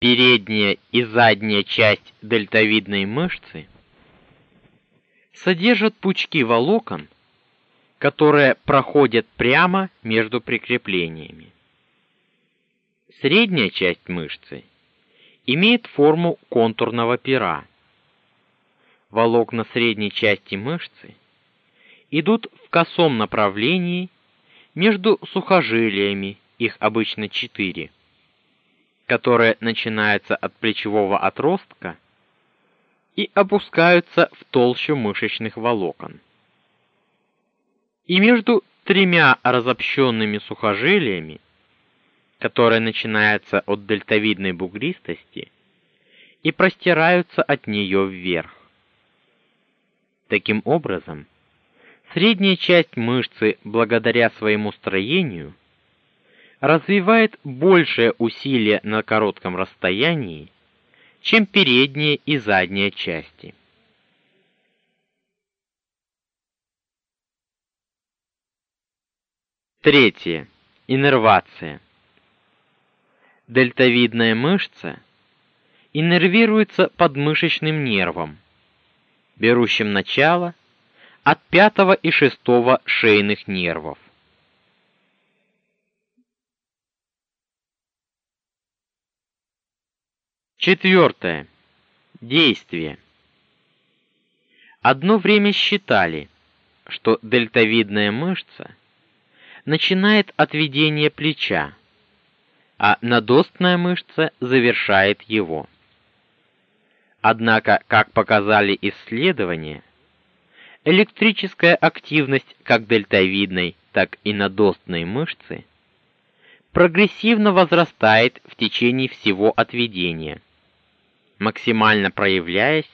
Передняя и задняя часть дельтовидной мышцы содержат пучки волокон, которые проходят прямо между прикреплениями. Средняя часть мышцы имеет форму контурного пера. Волокна средней части мышцы идут в косом направлении между сухожилиями, их обычно 4, которые начинаются от плечевого отростка и опускаются в толщу мышечных волокон. И между тремя разобщенными сухожилиями, которые начинаются от дельтовидной бугристости и простираются от нее вверх. Таким образом, Средняя часть мышцы, благодаря своему строению, развивает большее усилие на коротком расстоянии, чем передняя и задняя части. Третье. Иннервация. Дельтовидная мышца иннервируется подмышечным нервом, берущим начало от пятого и шестого шейных нервов. Четвертое. Действие. Одно время считали, что дельтовидная мышца начинает от ведения плеча, а надостная мышца завершает его. Однако, как показали исследования, Электрическая активность как дельтовидной, так и надостной мышцы прогрессивно возрастает в течение всего отведения, максимально проявляясь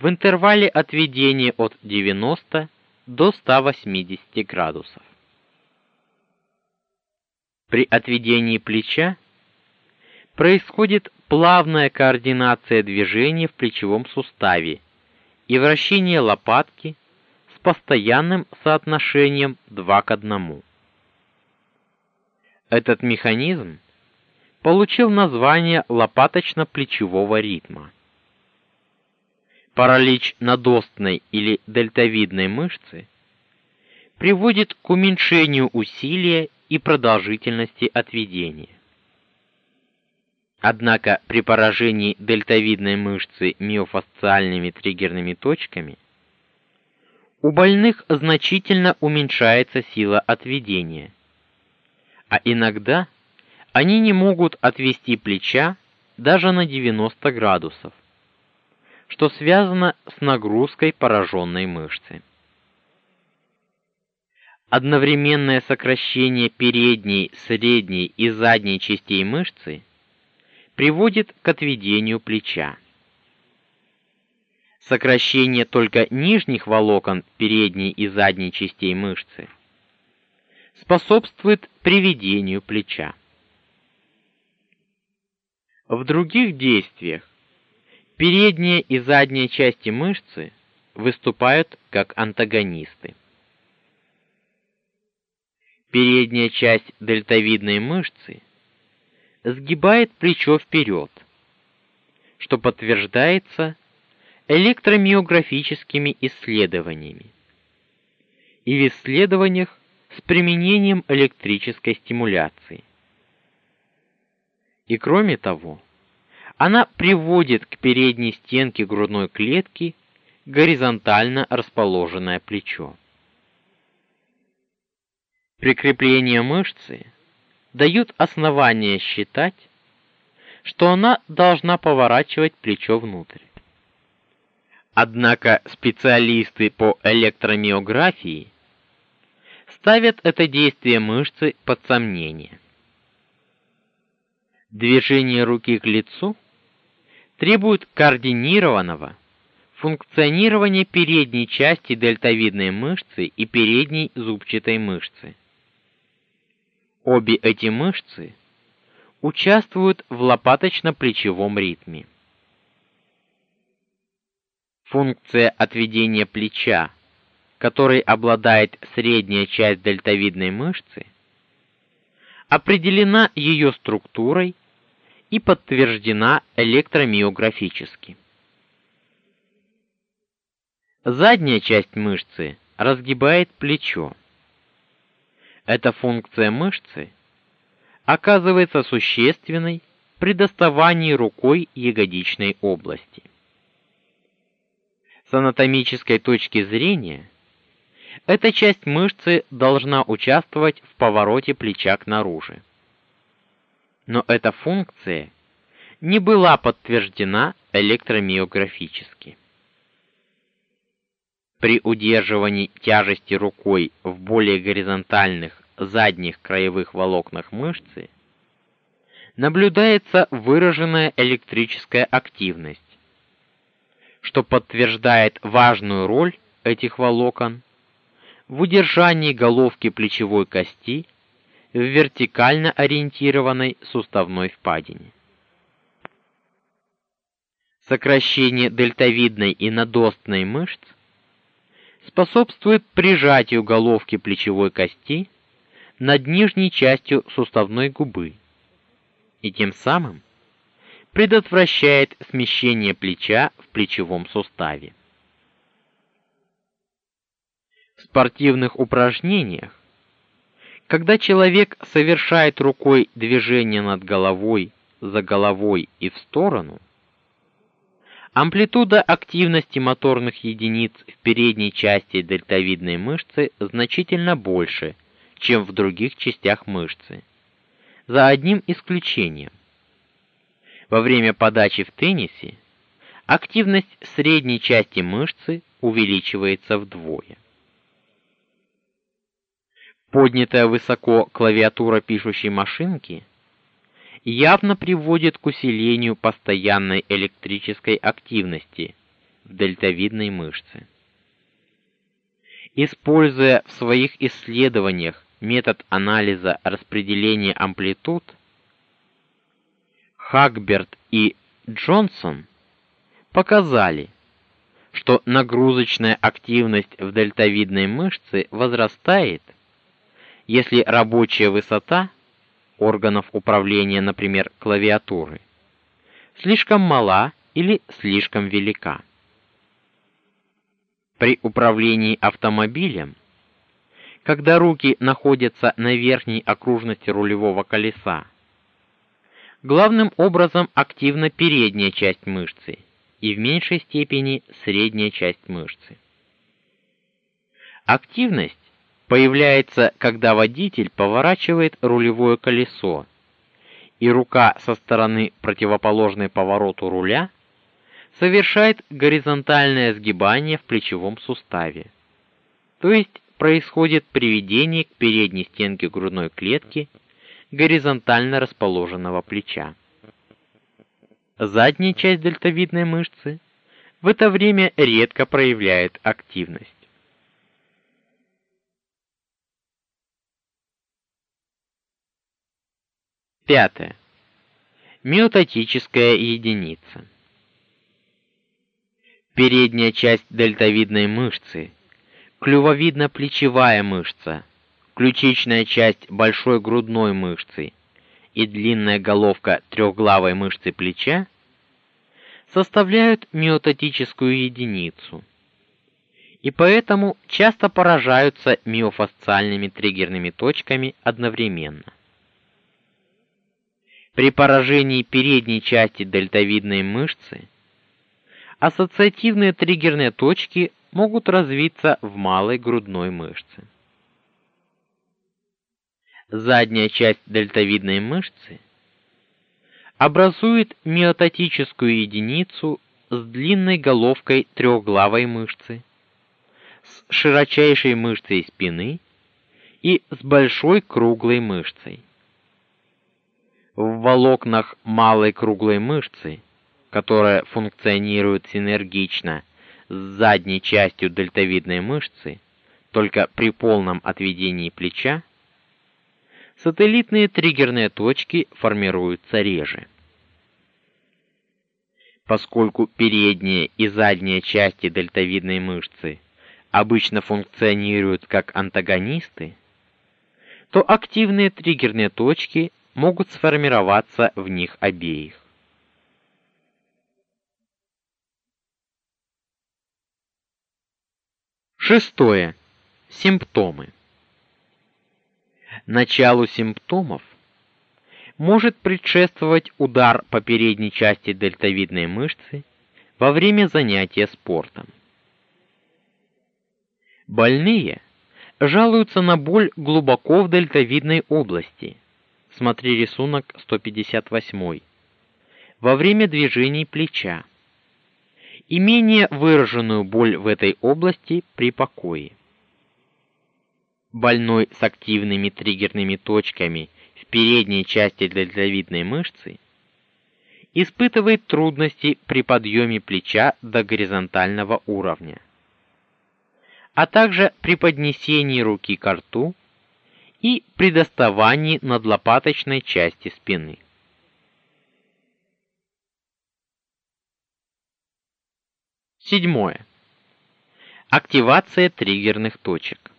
в интервале отведения от 90 до 180 градусов. При отведении плеча происходит плавная координация движения в плечевом суставе и вращение лопатки с постоянным соотношением 2 к 1. Этот механизм получил название лопаточно-плечевого ритма. Паралич надостной или дельтовидной мышцы приводит к уменьшению усилия и продолжительности отведения. Однако при поражении дельтовидной мышцы миофасциальными триггерными точками у больных значительно уменьшается сила отведения. А иногда они не могут отвести плеча даже на 90 градусов, что связано с нагрузкой пораженной мышцы. Одновременное сокращение передней, средней и задней частей мышцы – приводит к отведению плеча. Сокращение только нижних волокон передней и задней частей мышцы способствует приведению плеча. В других действиях передняя и задняя части мышцы выступают как антагонисты. Передняя часть дельтовидной мышцы сгибает плечо вперед, что подтверждается электромиографическими исследованиями и в исследованиях с применением электрической стимуляции. И кроме того, она приводит к передней стенке грудной клетки горизонтально расположенное плечо. Прикрепление мышцы дают основания считать, что она должна поворачивать плечо внутрь. Однако специалисты по электромиографии ставят это действие мышцы под сомнение. Движение руки к лицу требует координированного функционирования передней части дельтовидной мышцы и передней зубчатой мышцы. Обе эти мышцы участвуют в лопаточно-плечевом ритме. Функция отведения плеча, которой обладает средняя часть дельтовидной мышцы, определена ее структурой и подтверждена электромиографически. Задняя часть мышцы разгибает плечо. Эта функция мышцы оказывается существенной при доставании рукой ягодичной области. С анатомической точки зрения эта часть мышцы должна участвовать в повороте плеча к наружу. Но эта функция не была подтверждена электромиографически. При удерживании тяжести рукой в более горизонтальных задних краевых волокнах мышцы наблюдается выраженная электрическая активность, что подтверждает важную роль этих волокон в удержании головки плечевой кости в вертикально ориентированной суставной впадине. Сокращение дельтовидной и надостной мышц способствует прижатию головки плечевой кости над нижней частью суставной губы и тем самым предотвращает смещение плеча в плечевом суставе. В спортивных упражнениях, когда человек совершает рукой движение над головой, за головой и в сторону, амплитуда активности моторных единиц в передней части дельтовидной мышцы значительно больше, чем в других частях мышцы. За одним исключением. Во время подачи в теннисе активность средней части мышцы увеличивается вдвое. Поднятая высоко клавиатура пишущей машинки явно приводит к усилению постоянной электрической активности в дельтовидной мышце. Используя в своих исследованиях метод анализа распределения амплитуд, Хагберт и Джонсон показали, что нагрузочная активность в дельтовидной мышце возрастает если рабочая высота органов управления, например, клавиатуры, слишком мала или слишком велика. При управлении автомобилем, когда руки находятся на верхней окружности рулевого колеса, главным образом активна передняя часть мышцы и в меньшей степени средняя часть мышцы. Активность появляется, когда водитель поворачивает рулевое колесо, и рука со стороны противоположной повороту руля совершает горизонтальное сгибание в плечевом суставе. То есть происходит приведение к передней стенке грудной клетки горизонтально расположенного плеча. Задняя часть дельтовидной мышцы в это время редко проявляет активность. Пятое. Миотатическая единица. Передняя часть дельтовидной мышцы, клювовидно-плечевая мышца, ключичная часть большой грудной мышцы и длинная головка трехглавой мышцы плеча составляют миотатическую единицу. И поэтому часто поражаются миофасциальными триггерными точками одновременно. При поражении передней части дельтовидной мышцы ассоциативные триггерные точки могут развиться в малой грудной мышце. Задняя часть дельтовидной мышцы образует миотатическую единицу с длинной головкой трехглавой мышцы, с широчайшей мышцей спины и с большой круглой мышцей в волокнах малой круглой мышцы, которая функционирует синергично с задней частью дельтовидной мышцы, только при полном отведении плеча, сателлитные триггерные точки формируются реже. Поскольку передняя и задняя части дельтовидной мышцы обычно функционируют как антагонисты, то активные триггерные точки могут сформироваться в них обеих. Шестое. Симптомы. Началу симптомов может предшествовать удар по передней части дельтовидной мышцы во время занятия спортом. Больные жалуются на боль глубоко в дельтовидной области. Смотри рисунок 158. Во время движений плеча. И менее выраженную боль в этой области при покое. Больной с активными триггерными точками в передней части дельтовидной мышцы испытывает трудности при подъеме плеча до горизонтального уровня, а также при поднесении руки к рту и при доставании надлопаточной части спины. Седьмое. Активация триггерных точек.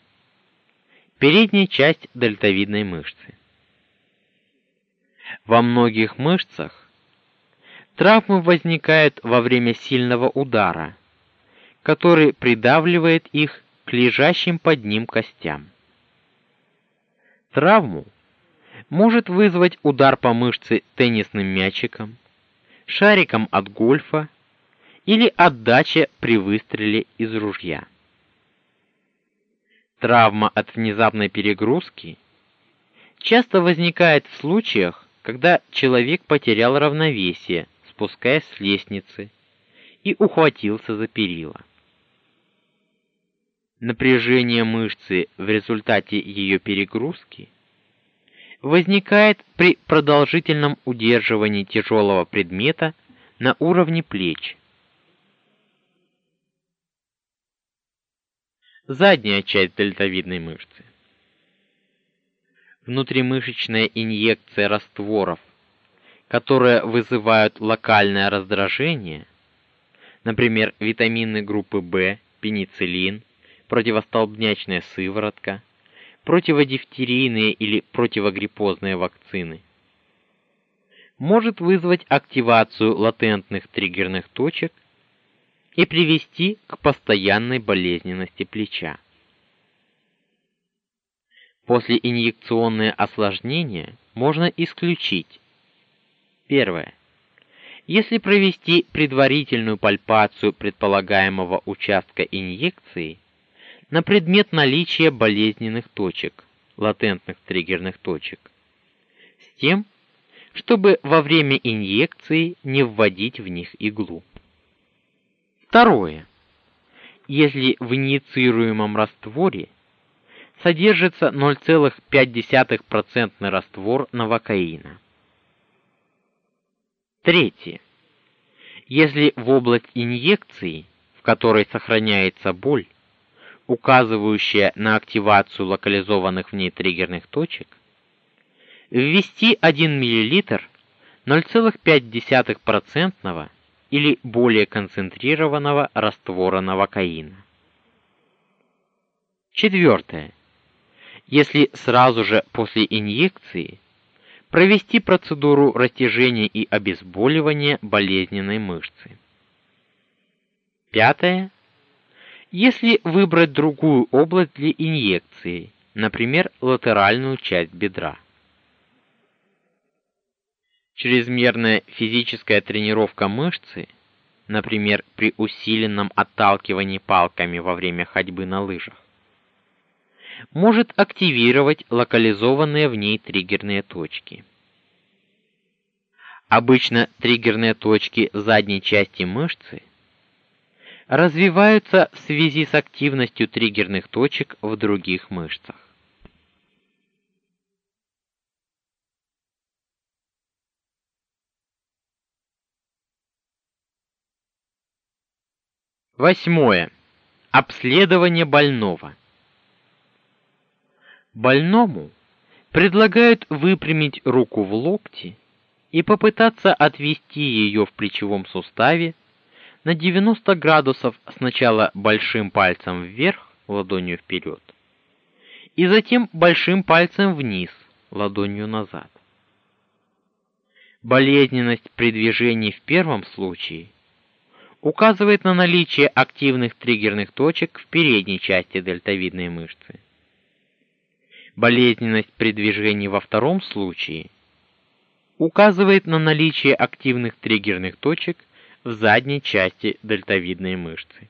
Передняя часть дельтовидной мышцы. Во многих мышцах травмы возникают во время сильного удара, который придавливает их к лежащим под ним костям. Травму может вызвать удар по мышце теннисным мячиком, шариком от гольфа или отдача при выстреле из ружья. Травма от внезапной перегрузки часто возникает в случаях, когда человек потерял равновесие, спускаясь с лестницы, и ухватился за перила. Напряжение мышцы в результате ее перегрузки возникает при продолжительном удерживании тяжелого предмета на уровне плеч. Задняя часть дельтовидной мышцы. Внутримышечная инъекция растворов, которые вызывают локальное раздражение, например, витамины группы В, пенициллин, противостолбнячная сыворотка, противодифтерийные или противогриппозные вакцины, может вызвать активацию латентных триггерных точек и привести к постоянной болезненности плеча. После инъекционные осложнения можно исключить. Первое. Если провести предварительную пальпацию предполагаемого участка инъекции, на предмет наличия болезненных точек, латентных триггерных точек, с тем, чтобы во время инъекции не вводить в них иглу. Второе. Если в инициируемом растворе содержится 0,5% раствор новокаина. Третье. Если в область инъекции, в которой сохраняется боль, указывающая на активацию локализованных в ней триггерных точек, ввести 1 мл 0,5% или более концентрированного раствора новокаина. Четвертое. Если сразу же после инъекции провести процедуру растяжения и обезболивания болезненной мышцы. Пятое если выбрать другую область для инъекции, например, латеральную часть бедра. Чрезмерная физическая тренировка мышцы, например, при усиленном отталкивании палками во время ходьбы на лыжах, может активировать локализованные в ней триггерные точки. Обычно триггерные точки задней части мышцы развиваются в связи с активностью триггерных точек в других мышцах. Восьмое. Обследование больного. Больному предлагают выпрямить руку в локте и попытаться отвести ее в плечевом суставе на 90 градусов сначала большим пальцем вверх, ладонью вперед, и затем большим пальцем вниз, ладонью назад. Болезненность при движении в первом случае указывает на наличие активных триггерных точек в передней части дельтовидной мышцы. Болезненность при движении во втором случае указывает на наличие активных триггерных точек в задней части дельтовидной мышцы.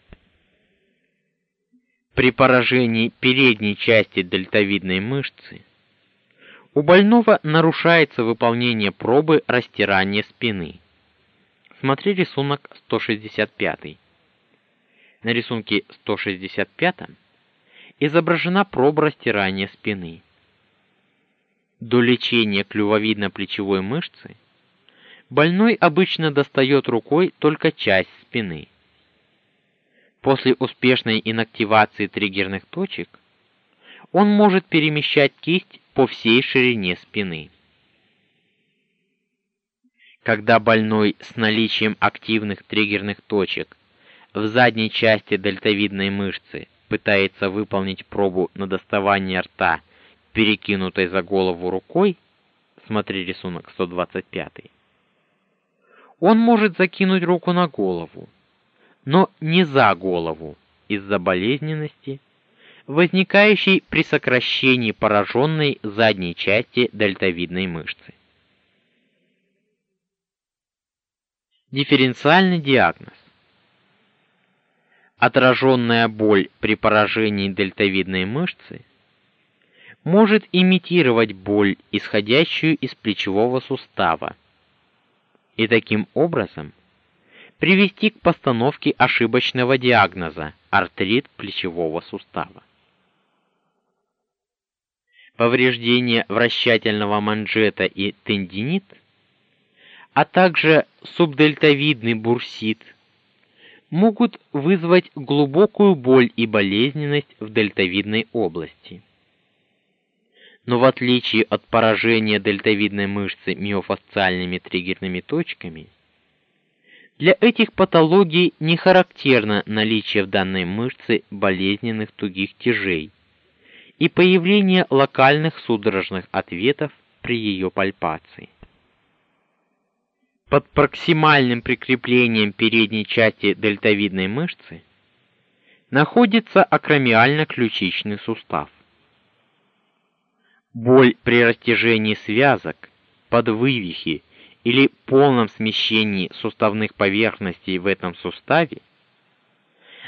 При поражении передней части дельтовидной мышцы у больного нарушается выполнение пробы растирания спины. Смотри рисунок 165. На рисунке 165 изображена проба растирания спины. До лечения клювовидно-плечевой мышцы больной обычно достает рукой только часть спины. После успешной инактивации триггерных точек он может перемещать кисть по всей ширине спины. Когда больной с наличием активных триггерных точек в задней части дельтовидной мышцы пытается выполнить пробу на доставание рта, перекинутой за голову рукой, смотри рисунок 125. Он может закинуть руку на голову, но не за голову из-за болезненности возникающей при сокращении пораженной задней части дельтовидной мышцы. Дифференциальный диагноз. Отраженная боль при поражении дельтовидной мышцы может имитировать боль, исходящую из плечевого сустава, и таким образом привести к постановке ошибочного диагноза артрит плечевого сустава повреждение вращательного манжета и тендинит, а также субдельтовидный бурсит могут вызвать глубокую боль и болезненность в дельтовидной области. Но в отличие от поражения дельтовидной мышцы миофасциальными триггерными точками, для этих патологий не характерно наличие в данной мышце болезненных тугих тяжей и появление локальных судорожных ответов при ее пальпации. Под проксимальным прикреплением передней части дельтовидной мышцы находится акромиально-ключичный сустав. Боль при растяжении связок, подвывихе или полном смещении суставных поверхностей в этом суставе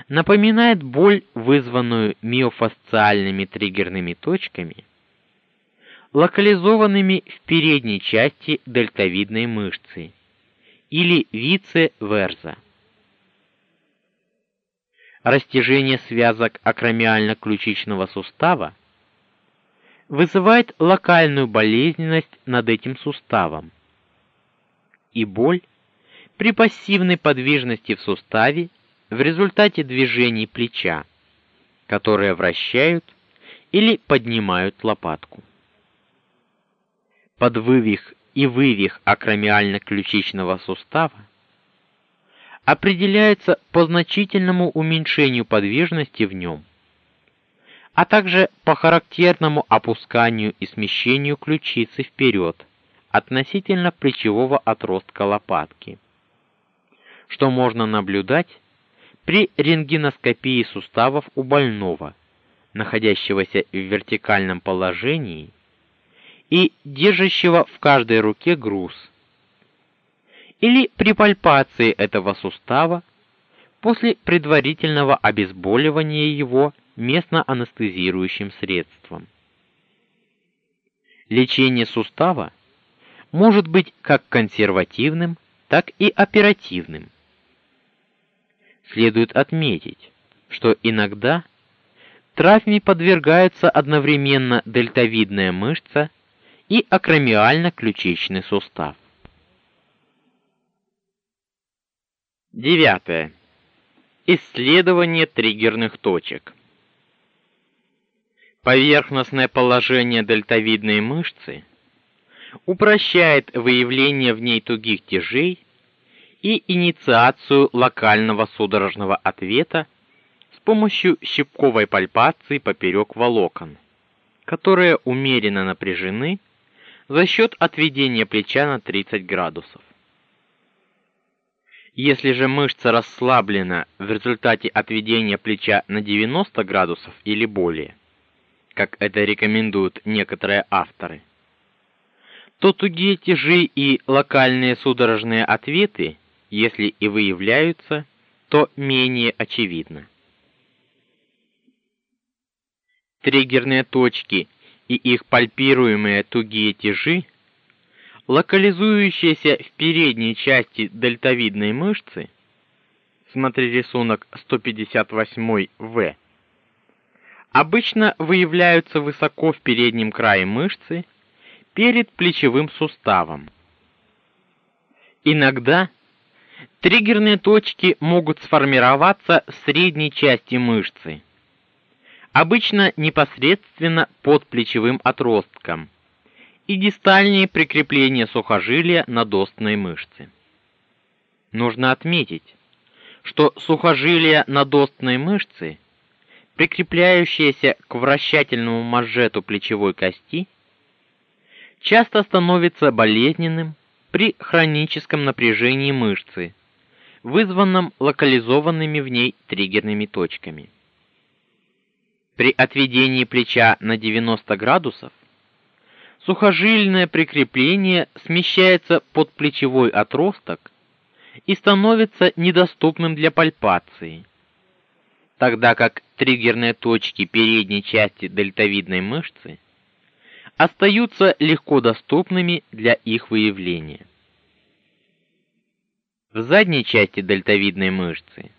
напоминает боль, вызванную миофасциальными триггерными точками, локализованными в передней части дельтовидной мышцы или вице-верса. Растяжение связок акромиально-ключичного сустава вызывает локальную болезненность над этим суставом и боль при пассивной подвижности в суставе в результате движений плеча, которые вращают или поднимают лопатку. Подвывих и вывих акромиально-ключичного сустава определяется по значительному уменьшению подвижности в нем, а также по характерному опусканию и смещению ключицы вперед относительно плечевого отростка лопатки, что можно наблюдать при рентгеноскопии суставов у больного, находящегося в вертикальном положении и держащего в каждой руке груз, или при пальпации этого сустава после предварительного обезболивания его местно анестезирующим средством. Лечение сустава может быть как консервативным, так и оперативным следует отметить, что иногда травме подвергаются одновременно дельтовидная мышца и акромиально-ключичный сустав. Девятое. Исследование триггерных точек. Поверхностное положение дельтовидной мышцы упрощает выявление в ней тугих тяжей и инициацию локального судорожного ответа с помощью щипковой пальпации поперек волокон, которые умеренно напряжены за счет отведения плеча на 30 градусов. Если же мышца расслаблена в результате отведения плеча на 90 градусов или более, как это рекомендуют некоторые авторы, то тугие тяжи и локальные судорожные ответы, если и выявляются, то менее очевидно. Триггерные точки и их пальпируемые тугие тяжи локализующиеся в передней части дельтовидной мышцы, смотри рисунок 158В, обычно выявляются высоко в переднем крае мышцы перед плечевым суставом. Иногда триггерные точки могут сформироваться в средней части мышцы, обычно непосредственно под плечевым отростком и дистальные прикрепления сухожилия на достной мышце. Нужно отметить, что сухожилия на достной мышце, прикрепляющиеся к вращательному манжету плечевой кости, часто становится болезненным при хроническом напряжении мышцы, вызванном локализованными в ней триггерными точками. При отведении плеча на 90 градусов сухожильное прикрепление смещается под плечевой отросток и становится недоступным для пальпации, тогда как триггерные точки передней части дельтовидной мышцы остаются легко доступными для их выявления. В задней части дельтовидной мышцы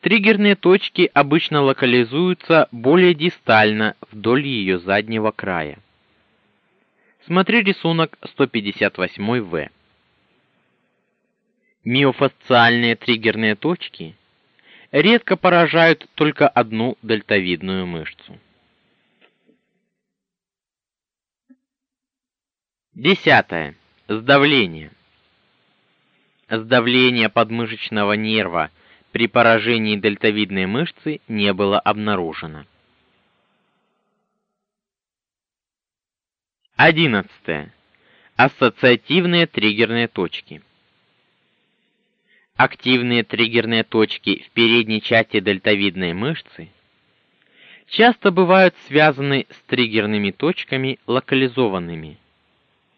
триггерные точки обычно локализуются более дистально вдоль ее заднего края. Смотри рисунок 158В. Миофасциальные триггерные точки редко поражают только одну дельтовидную мышцу. Десятое. Сдавление. Сдавление подмышечного нерва при поражении дельтовидной мышцы не было обнаружено. 11. Ассоциативные триггерные точки. Активные триггерные точки в передней части дельтовидной мышцы часто бывают связаны с триггерными точками локализованными.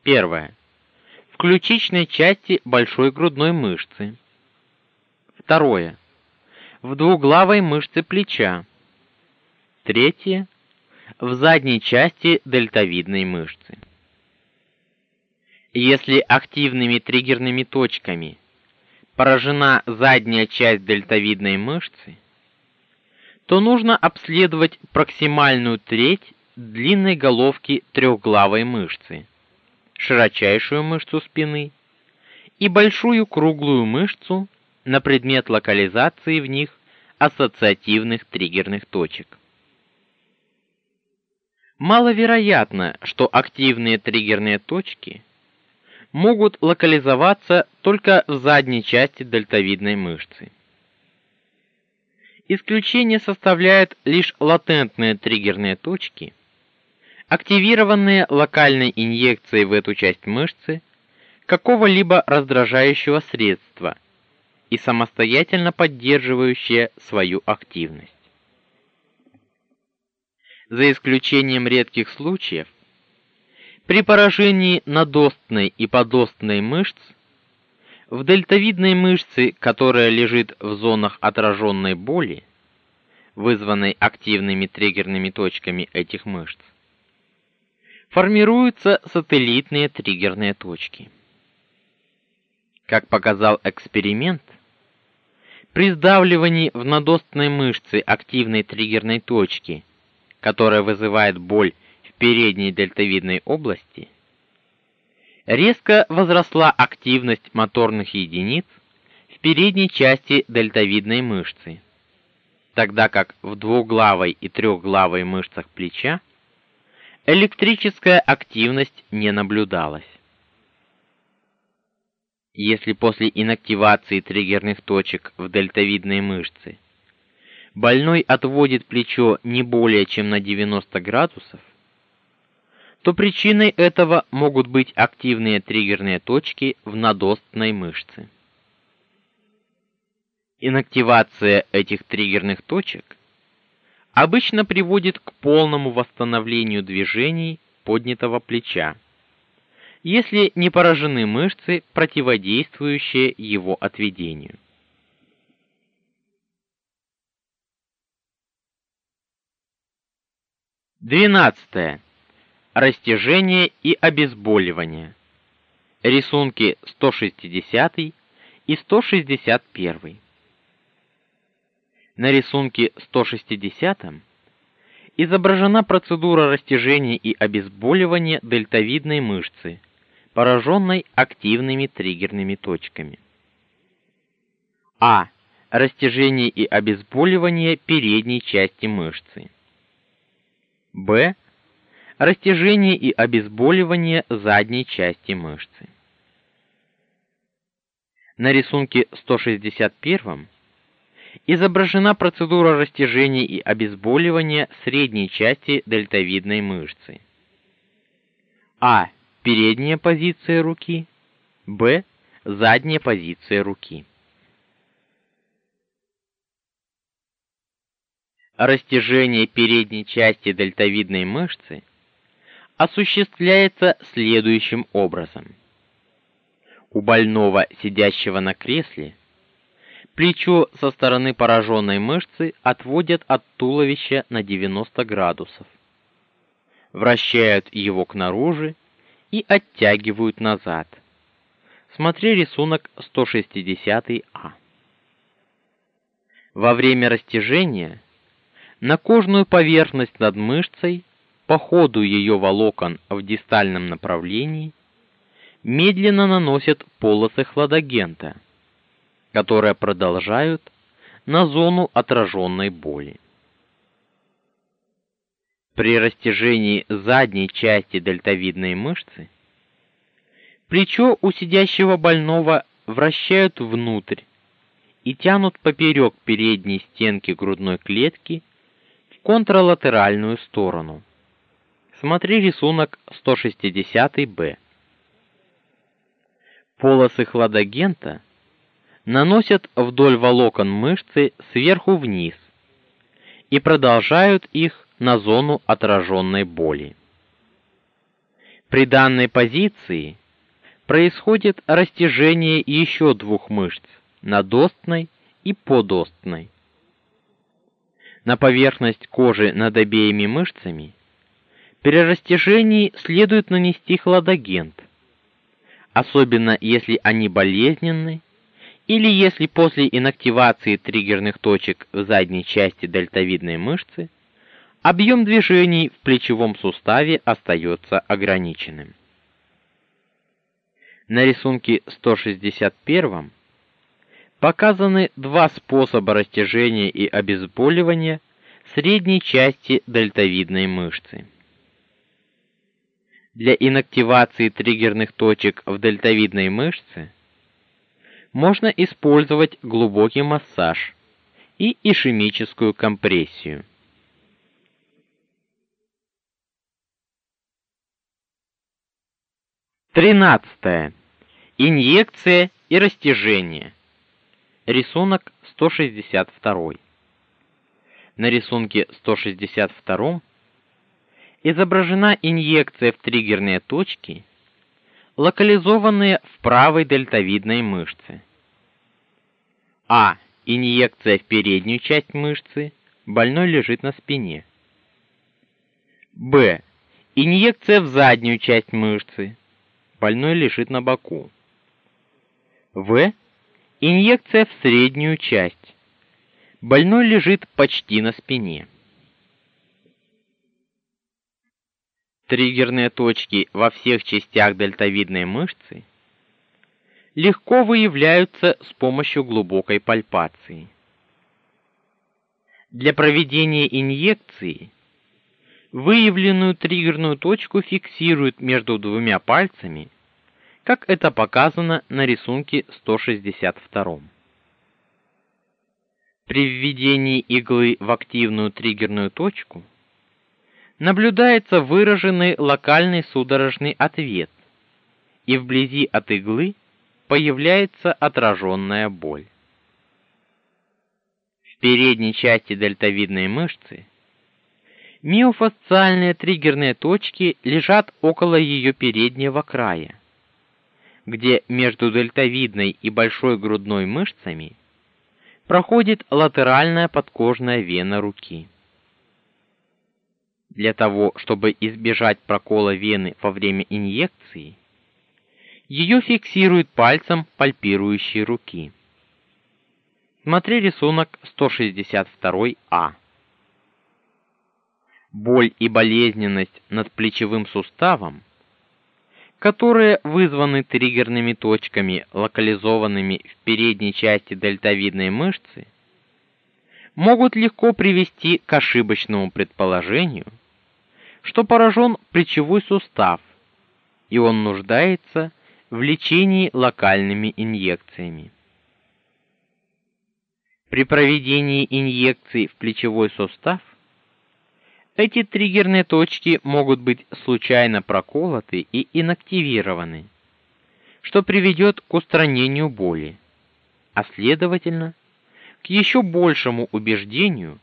Первое. В ключичной части большой грудной мышцы. Второе. В двуглавой мышце плеча. Третье в задней части дельтовидной мышцы. Если активными триггерными точками поражена задняя часть дельтовидной мышцы, то нужно обследовать проксимальную треть длинной головки трехглавой мышцы, широчайшую мышцу спины и большую круглую мышцу на предмет локализации в них ассоциативных триггерных точек. Маловероятно, что активные триггерные точки могут локализоваться только в задней части дельтовидной мышцы. Исключение составляют лишь латентные триггерные точки, активированные локальной инъекцией в эту часть мышцы какого-либо раздражающего средства и самостоятельно поддерживающие свою активность за исключением редких случаев, при поражении надостной и подостной мышц в дельтовидной мышце, которая лежит в зонах отраженной боли, вызванной активными триггерными точками этих мышц, формируются сателлитные триггерные точки. Как показал эксперимент, при сдавливании в надостной мышце активной триггерной точки которая вызывает боль передней дельтовидной области, резко возросла активность моторных единиц в передней части дельтовидной мышцы, тогда как в двуглавой и трехглавой мышцах плеча электрическая активность не наблюдалась. Если после инактивации триггерных точек в дельтовидной мышце больной отводит плечо не более чем на 90 градусов, то причиной этого могут быть активные триггерные точки в надостной мышце. Инактивация этих триггерных точек обычно приводит к полному восстановлению движений поднятого плеча, если не поражены мышцы, противодействующие его отведению. Двенадцатое. Растяжение и обезболивание. Рисунки 160 и 161. На рисунке 160 изображена процедура растяжения и обезболивания дельтовидной мышцы, пораженной активными триггерными точками. А. Растяжение и обезболивание передней части мышцы. Б. Растяжение и обезболивание задней части мышцы. На рисунке 161 изображена процедура растяжения и обезболивания средней части дельтовидной мышцы. А. Передняя позиция руки. Б. Задняя позиция руки. Растяжение передней части дельтовидной мышцы осуществляется следующим образом. У больного, сидящего на кресле, плечо со стороны пораженной мышцы отводят от туловища на 90 градусов. Вращают его к наружу и оттягивают назад. Смотри рисунок 160А. Во время растяжения на кожную поверхность над мышцей по ходу ее волокон в дистальном направлении медленно наносят полосы хладагента – которые продолжают на зону отраженной боли. При растяжении задней части дельтовидной мышцы плечо у сидящего больного вращают внутрь и тянут поперек передней стенки грудной клетки в контралатеральную сторону. Смотри рисунок 160-Б. Полосы хладагента – наносят вдоль волокон мышцы сверху вниз и продолжают их на зону отраженной боли. При данной позиции происходит растяжение еще двух мышц надостной и подостной. На поверхность кожи над обеими мышцами при растяжении следует нанести хладагент, особенно если они болезненны или если после инактивации триггерных точек в задней части дельтовидной мышцы объем движений в плечевом суставе остается ограниченным. На рисунке 161 показаны два способа растяжения и обезболивания средней части дельтовидной мышцы. Для инактивации триггерных точек в дельтовидной мышце можно использовать глубокий массаж и ишемическую компрессию. Тринадцатое. Инъекция и растяжение. Рисунок 162. На рисунке 162 изображена инъекция в триггерные точки локализованные в правой дельтовидной мышце. А. Инъекция в переднюю часть мышцы. Больной лежит на спине. Б. Инъекция в заднюю часть мышцы. Больной лежит на боку. В. Инъекция в среднюю часть. Больной лежит почти на спине. Триггерные точки во всех частях дельтовидной мышцы легко выявляются с помощью глубокой пальпации. Для проведения инъекции выявленную триггерную точку фиксируют между двумя пальцами, как это показано на рисунке 162. При введении иглы в активную триггерную точку наблюдается выраженный локальный судорожный ответ, и вблизи от иглы появляется отраженная боль. В передней части дельтовидной мышцы миофасциальные триггерные точки лежат около ее переднего края, где между дельтовидной и большой грудной мышцами проходит латеральная подкожная вена руки. Для того, чтобы избежать прокола вены во время инъекции, ее фиксируют пальцем пальпирующей руки. Смотри рисунок 162А. Боль и болезненность над плечевым суставом, которые вызваны триггерными точками, локализованными в передней части дельтовидной мышцы, могут легко привести к ошибочному предположению, что поражен плечевой сустав, и он нуждается в лечении локальными инъекциями. При проведении инъекций в плечевой сустав эти триггерные точки могут быть случайно проколоты и инактивированы, что приведет к устранению боли, а следовательно, к еще большему убеждению,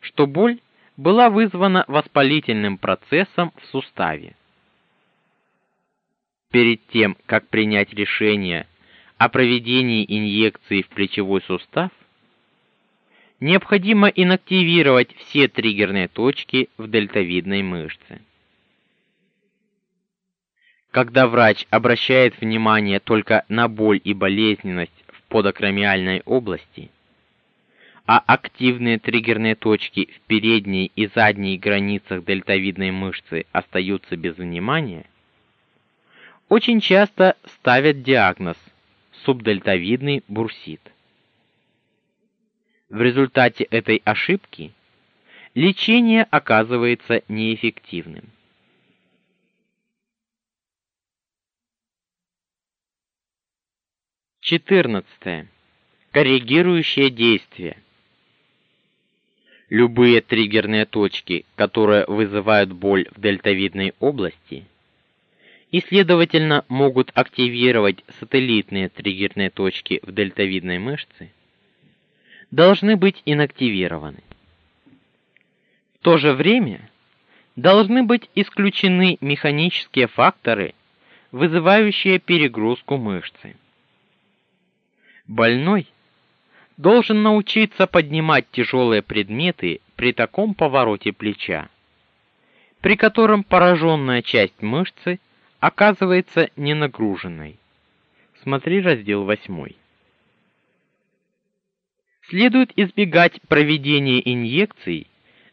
что боль была вызвана воспалительным процессом в суставе. Перед тем, как принять решение о проведении инъекции в плечевой сустав, необходимо инактивировать все триггерные точки в дельтовидной мышце. Когда врач обращает внимание только на боль и болезненность в подакромиальной области, а активные триггерные точки в передней и задней границах дельтовидной мышцы остаются без внимания, очень часто ставят диагноз субдельтовидный бурсит. В результате этой ошибки лечение оказывается неэффективным. Четырнадцатое. Корректирующее действие. Любые триггерные точки, которые вызывают боль в дельтовидной области, и, следовательно, могут активировать сателлитные триггерные точки в дельтовидной мышце, должны быть инактивированы. В то же время должны быть исключены механические факторы, вызывающие перегрузку мышцы. Больной должен научиться поднимать тяжелые предметы при таком повороте плеча, при котором пораженная часть мышцы оказывается не нагруженной. Смотри раздел 8. Следует избегать проведения инъекций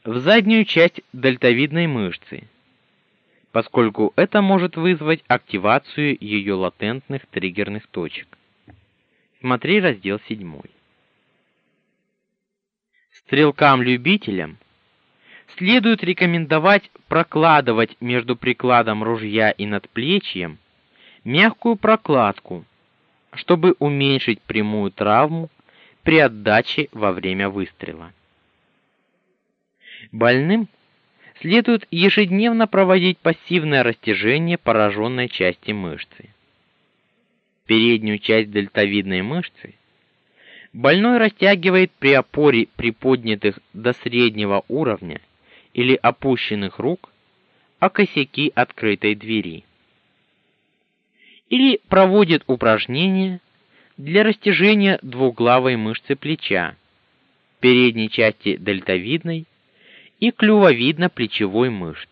в заднюю часть дельтовидной мышцы, поскольку это может вызвать активацию ее латентных триггерных точек. Смотри раздел 7. Стрелкам-любителям следует рекомендовать прокладывать между прикладом ружья и надплечьем мягкую прокладку, чтобы уменьшить прямую травму при отдаче во время выстрела. Больным следует ежедневно проводить пассивное растяжение пораженной части мышцы. Переднюю часть дельтовидной мышцы Больной растягивает при опоре приподнятых до среднего уровня или опущенных рук о косяки открытой двери. Или проводит упражнения для растяжения двуглавой мышцы плеча, передней части дельтовидной и клювовидно-плечевой мышц.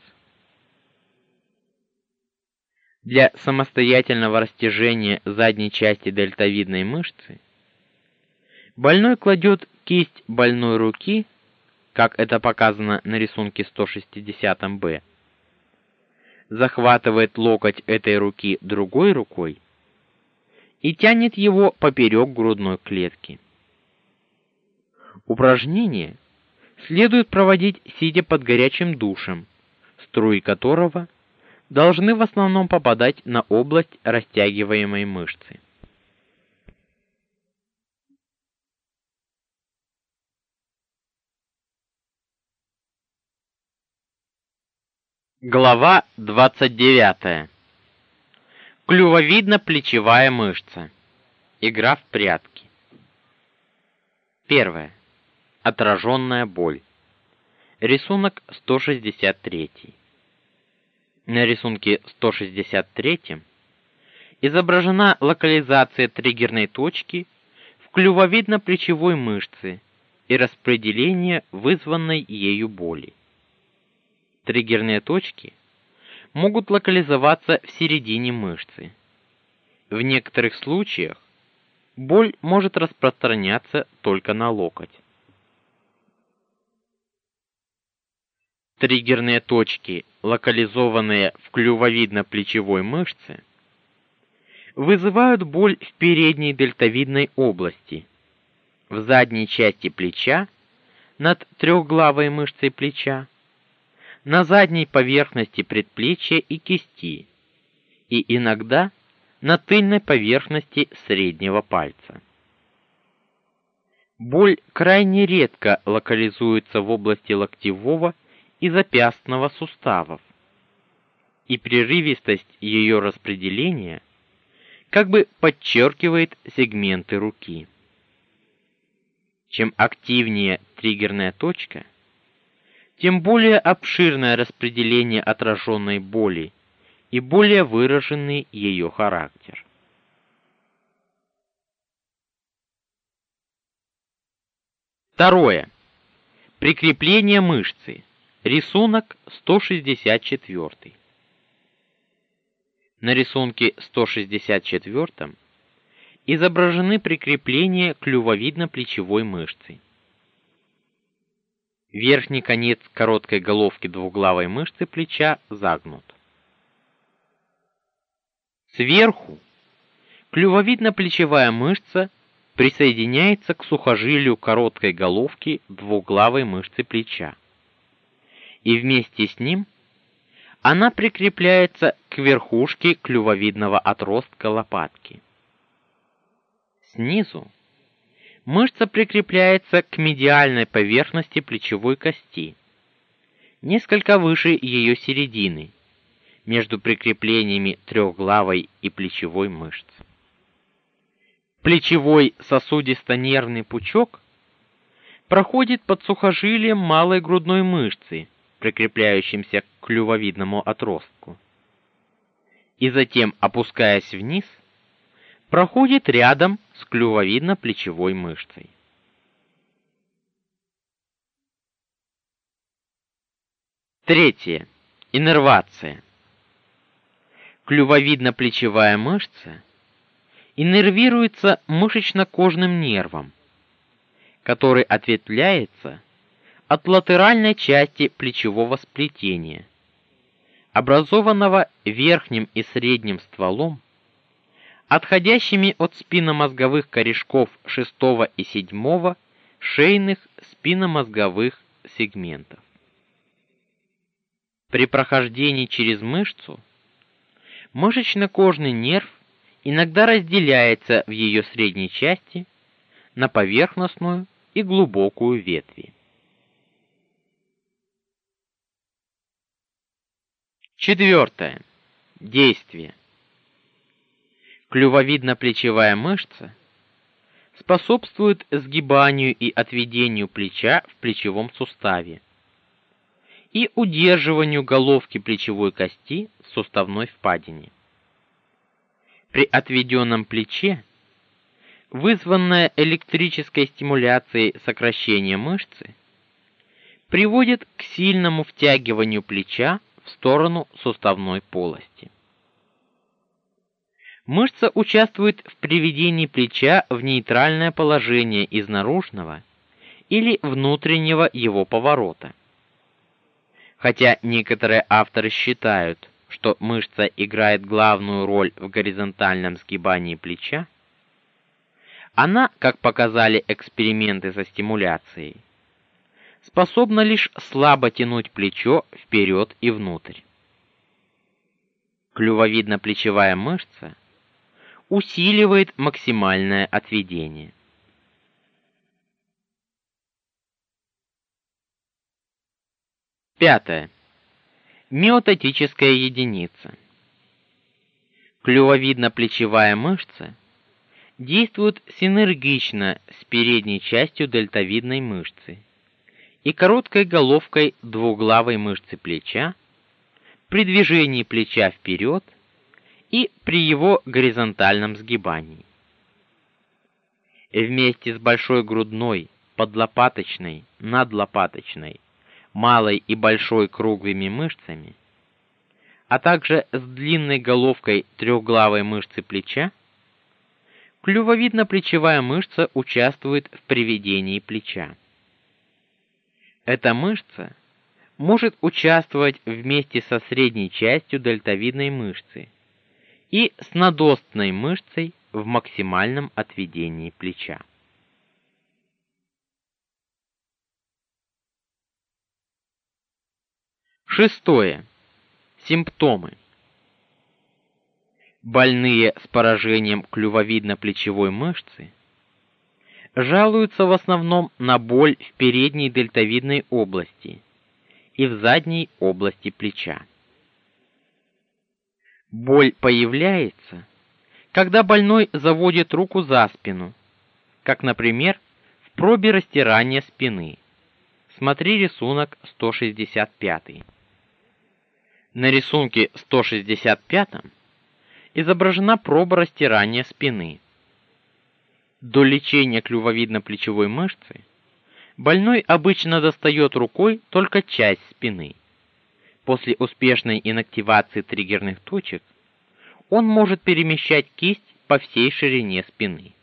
Для самостоятельного растяжения задней части дельтовидной мышцы Больной кладет кисть больной руки, как это показано на рисунке 160-Б, захватывает локоть этой руки другой рукой и тянет его поперек грудной клетки. Упражнение следует проводить сидя под горячим душем, струи которого должны в основном попадать на область растягиваемой мышцы. Глава 29. Клювовидно-плечевая мышца. Игра в прятки. Первое. Отраженная боль. Рисунок 163. На рисунке 163 изображена локализация триггерной точки в клювовидно-плечевой мышце и распределение вызванной ею боли. Триггерные точки могут локализоваться в середине мышцы. В некоторых случаях боль может распространяться только на локоть. Триггерные точки, локализованные в клювовидно-плечевой мышце, вызывают боль в передней дельтовидной области, в задней части плеча, над трехглавой мышцей плеча, на задней поверхности предплечья и кисти и иногда на тыльной поверхности среднего пальца. Боль крайне редко локализуется в области локтевого и запястного суставов. И прерывистость ее распределения как бы подчеркивает сегменты руки. Чем активнее триггерная точка, тем более обширное распределение отраженной боли и более выраженный ее характер. Второе. Прикрепление мышцы. Рисунок 164. На рисунке 164 изображены прикрепления клювовидно-плечевой мышцы. Верхний конец короткой головки двуглавой мышцы плеча загнут. Сверху клювовидно-плечевая мышца присоединяется к сухожилию короткой головки двуглавой мышцы плеча. И вместе с ним она прикрепляется к верхушке клювовидного отростка лопатки. Снизу Мышца прикрепляется к медиальной поверхности плечевой кости, несколько выше ее середины, между прикреплениями трехглавой и плечевой мышц. Плечевой сосудисто-нервный пучок проходит под сухожилием малой грудной мышцы, прикрепляющимся к клювовидному отростку. И затем, опускаясь вниз, проходит рядом с клювовидно-плечевой мышцей. Третье. Иннервация. Клювовидно-плечевая мышца иннервируется мышечно-кожным нервом, который ответвляется от латеральной части плечевого сплетения, образованного верхним и средним стволом отходящими от спинномозговых корешков 6 и 7 шейных спинномозговых сегментов. При прохождении через мышцу мышечно-кожный нерв иногда разделяется в ее средней части на поверхностную и глубокую ветви. Четвертое. Действие клювовидно-плечевая мышца способствует сгибанию и отведению плеча в плечевом суставе и удерживанию головки плечевой кости в суставной впадине. При отведенном плече вызванная электрической стимуляцией сокращение мышцы приводит к сильному втягиванию плеча в сторону суставной полости. Мышца участвует в приведении плеча в нейтральное положение из наружного или внутреннего его поворота. Хотя некоторые авторы считают, что мышца играет главную роль в горизонтальном сгибании плеча, она, как показали эксперименты со стимуляцией, способна лишь слабо тянуть плечо вперед и внутрь. Клювовидно-плечевая мышца усиливает максимальное отведение. Пятое. Миотатическая единица. Клювовидно-плечевая мышца действует синергично с передней частью дельтовидной мышцы и короткой головкой двуглавой мышцы плеча при движении плеча вперед и при его горизонтальном сгибании. Вместе с большой грудной, подлопаточной, надлопаточной, малой и большой круглыми мышцами, а также с длинной головкой трехглавой мышцы плеча, клювовидно-плечевая мышца участвует в приведении плеча. Эта мышца может участвовать вместе со средней частью дельтовидной мышцы и с надостной мышцей в максимальном отведении плеча. Шестое. Симптомы. Больные с поражением клювовидно-плечевой мышцы жалуются в основном на боль в передней дельтовидной области и в задней области плеча. Боль появляется, когда больной заводит руку за спину, как, например, в пробе растирания спины. Смотри рисунок 165. На рисунке 165 изображена проба растирания спины. До лечения клювовидно-плечевой мышцы больной обычно достает рукой только часть спины. После успешной инактивации триггерных точек он может перемещать кисть по всей ширине спины.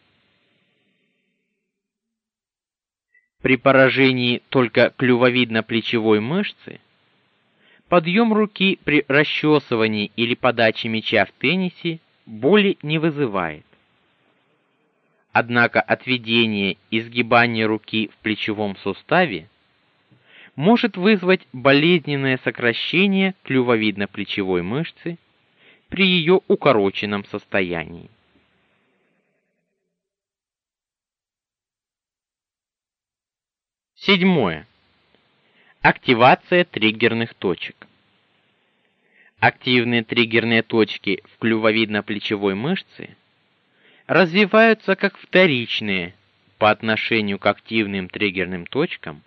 При поражении только клювовидно-плечевой мышцы подъем руки при расчесывании или подаче мяча в теннисе боли не вызывает. Однако отведение и сгибание руки в плечевом суставе может вызвать болезненное сокращение клювовидно-плечевой мышцы при ее укороченном состоянии. Седьмое. Активация триггерных точек. Активные триггерные точки в клювовидно-плечевой мышце развиваются как вторичные по отношению к активным триггерным точкам,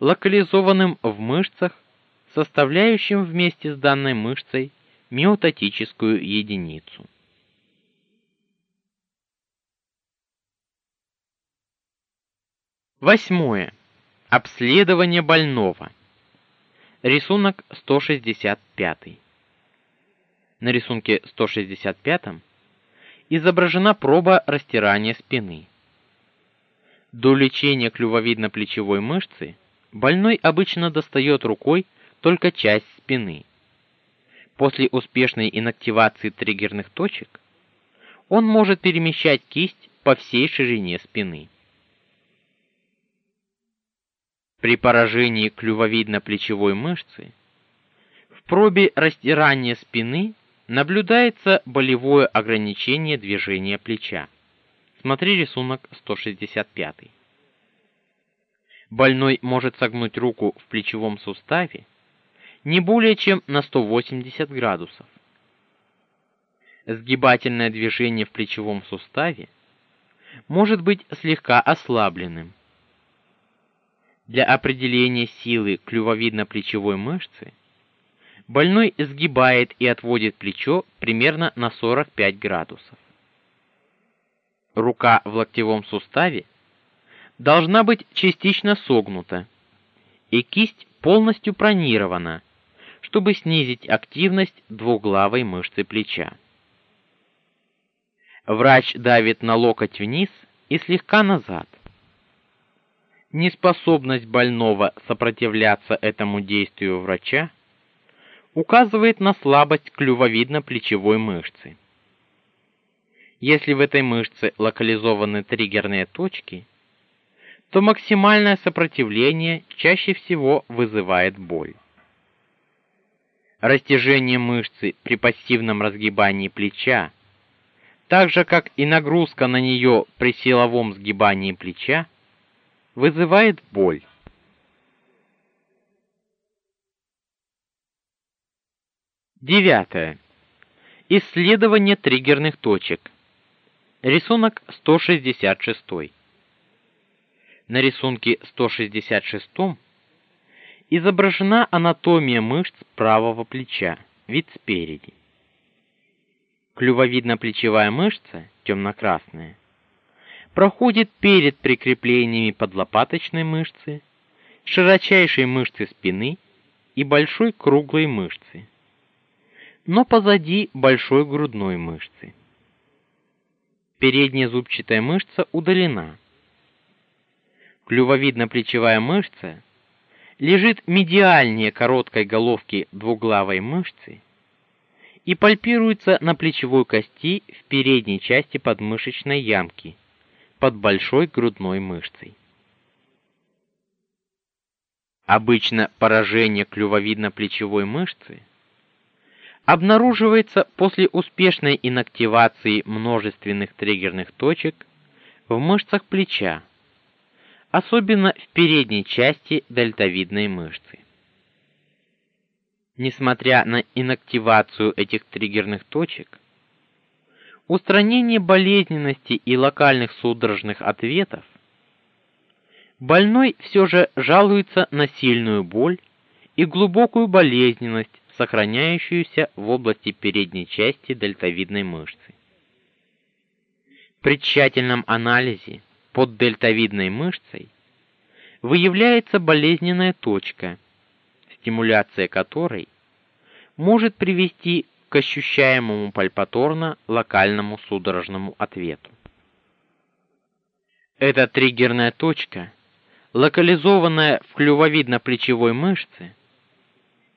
локализованным в мышцах, составляющим вместе с данной мышцей миотатическую единицу. Восьмое. Обследование больного. Рисунок 165. На рисунке 165 изображена проба растирания спины. До лечения клювовидно-плечевой мышцы больной обычно достает рукой только часть спины. После успешной инактивации триггерных точек он может перемещать кисть по всей ширине спины. При поражении клювовидно-плечевой мышцы в пробе растирания спины наблюдается болевое ограничение движения плеча. Смотри рисунок 165. Больной может согнуть руку в плечевом суставе не более чем на 180 градусов. Сгибательное движение в плечевом суставе может быть слегка ослабленным. Для определения силы клювовидно-плечевой мышцы больной сгибает и отводит плечо примерно на 45 градусов. Рука в локтевом суставе должна быть частично согнута, и кисть полностью пронирована, чтобы снизить активность двуглавой мышцы плеча. Врач давит на локоть вниз и слегка назад неспособность больного сопротивляться этому действию врача указывает на слабость клювовидно-плечевой мышцы. Если в этой мышце локализованы триггерные точки, то максимальное сопротивление чаще всего вызывает боль. Растяжение мышцы при пассивном разгибании плеча, так же как и нагрузка на нее при силовом сгибании плеча, вызывает боль. Девятое. Исследование триггерных точек. Рисунок 166. На рисунке 166 изображена анатомия мышц правого плеча, вид спереди. Клювовидно-плечевая мышца, темно-красная, проходит перед прикреплениями подлопаточной мышцы, широчайшей мышцы спины и большой круглой мышцы, но позади большой грудной мышцы. Передняя зубчатая мышца удалена. Клювовидно-плечевая мышца лежит медиальнее короткой головки двуглавой мышцы и пальпируется на плечевой кости в передней части подмышечной ямки под большой грудной мышцей. Обычно поражение клювовидно-плечевой мышцы обнаруживается после успешной инактивации множественных триггерных точек в мышцах плеча, особенно в передней части дельтовидной мышцы. Несмотря на инактивацию этих триггерных точек, устранение болезненности и локальных судорожных ответов, больной все же жалуется на сильную боль и глубокую болезненность, сохраняющуюся в области передней части дельтовидной мышцы. При тщательном анализе под дельтовидной мышцей выявляется болезненная точка, стимуляция которой может привести к ощущаемому пальпаторно-локальному судорожному ответу. Эта триггерная точка, локализованная в клювовидно-плечевой мышце,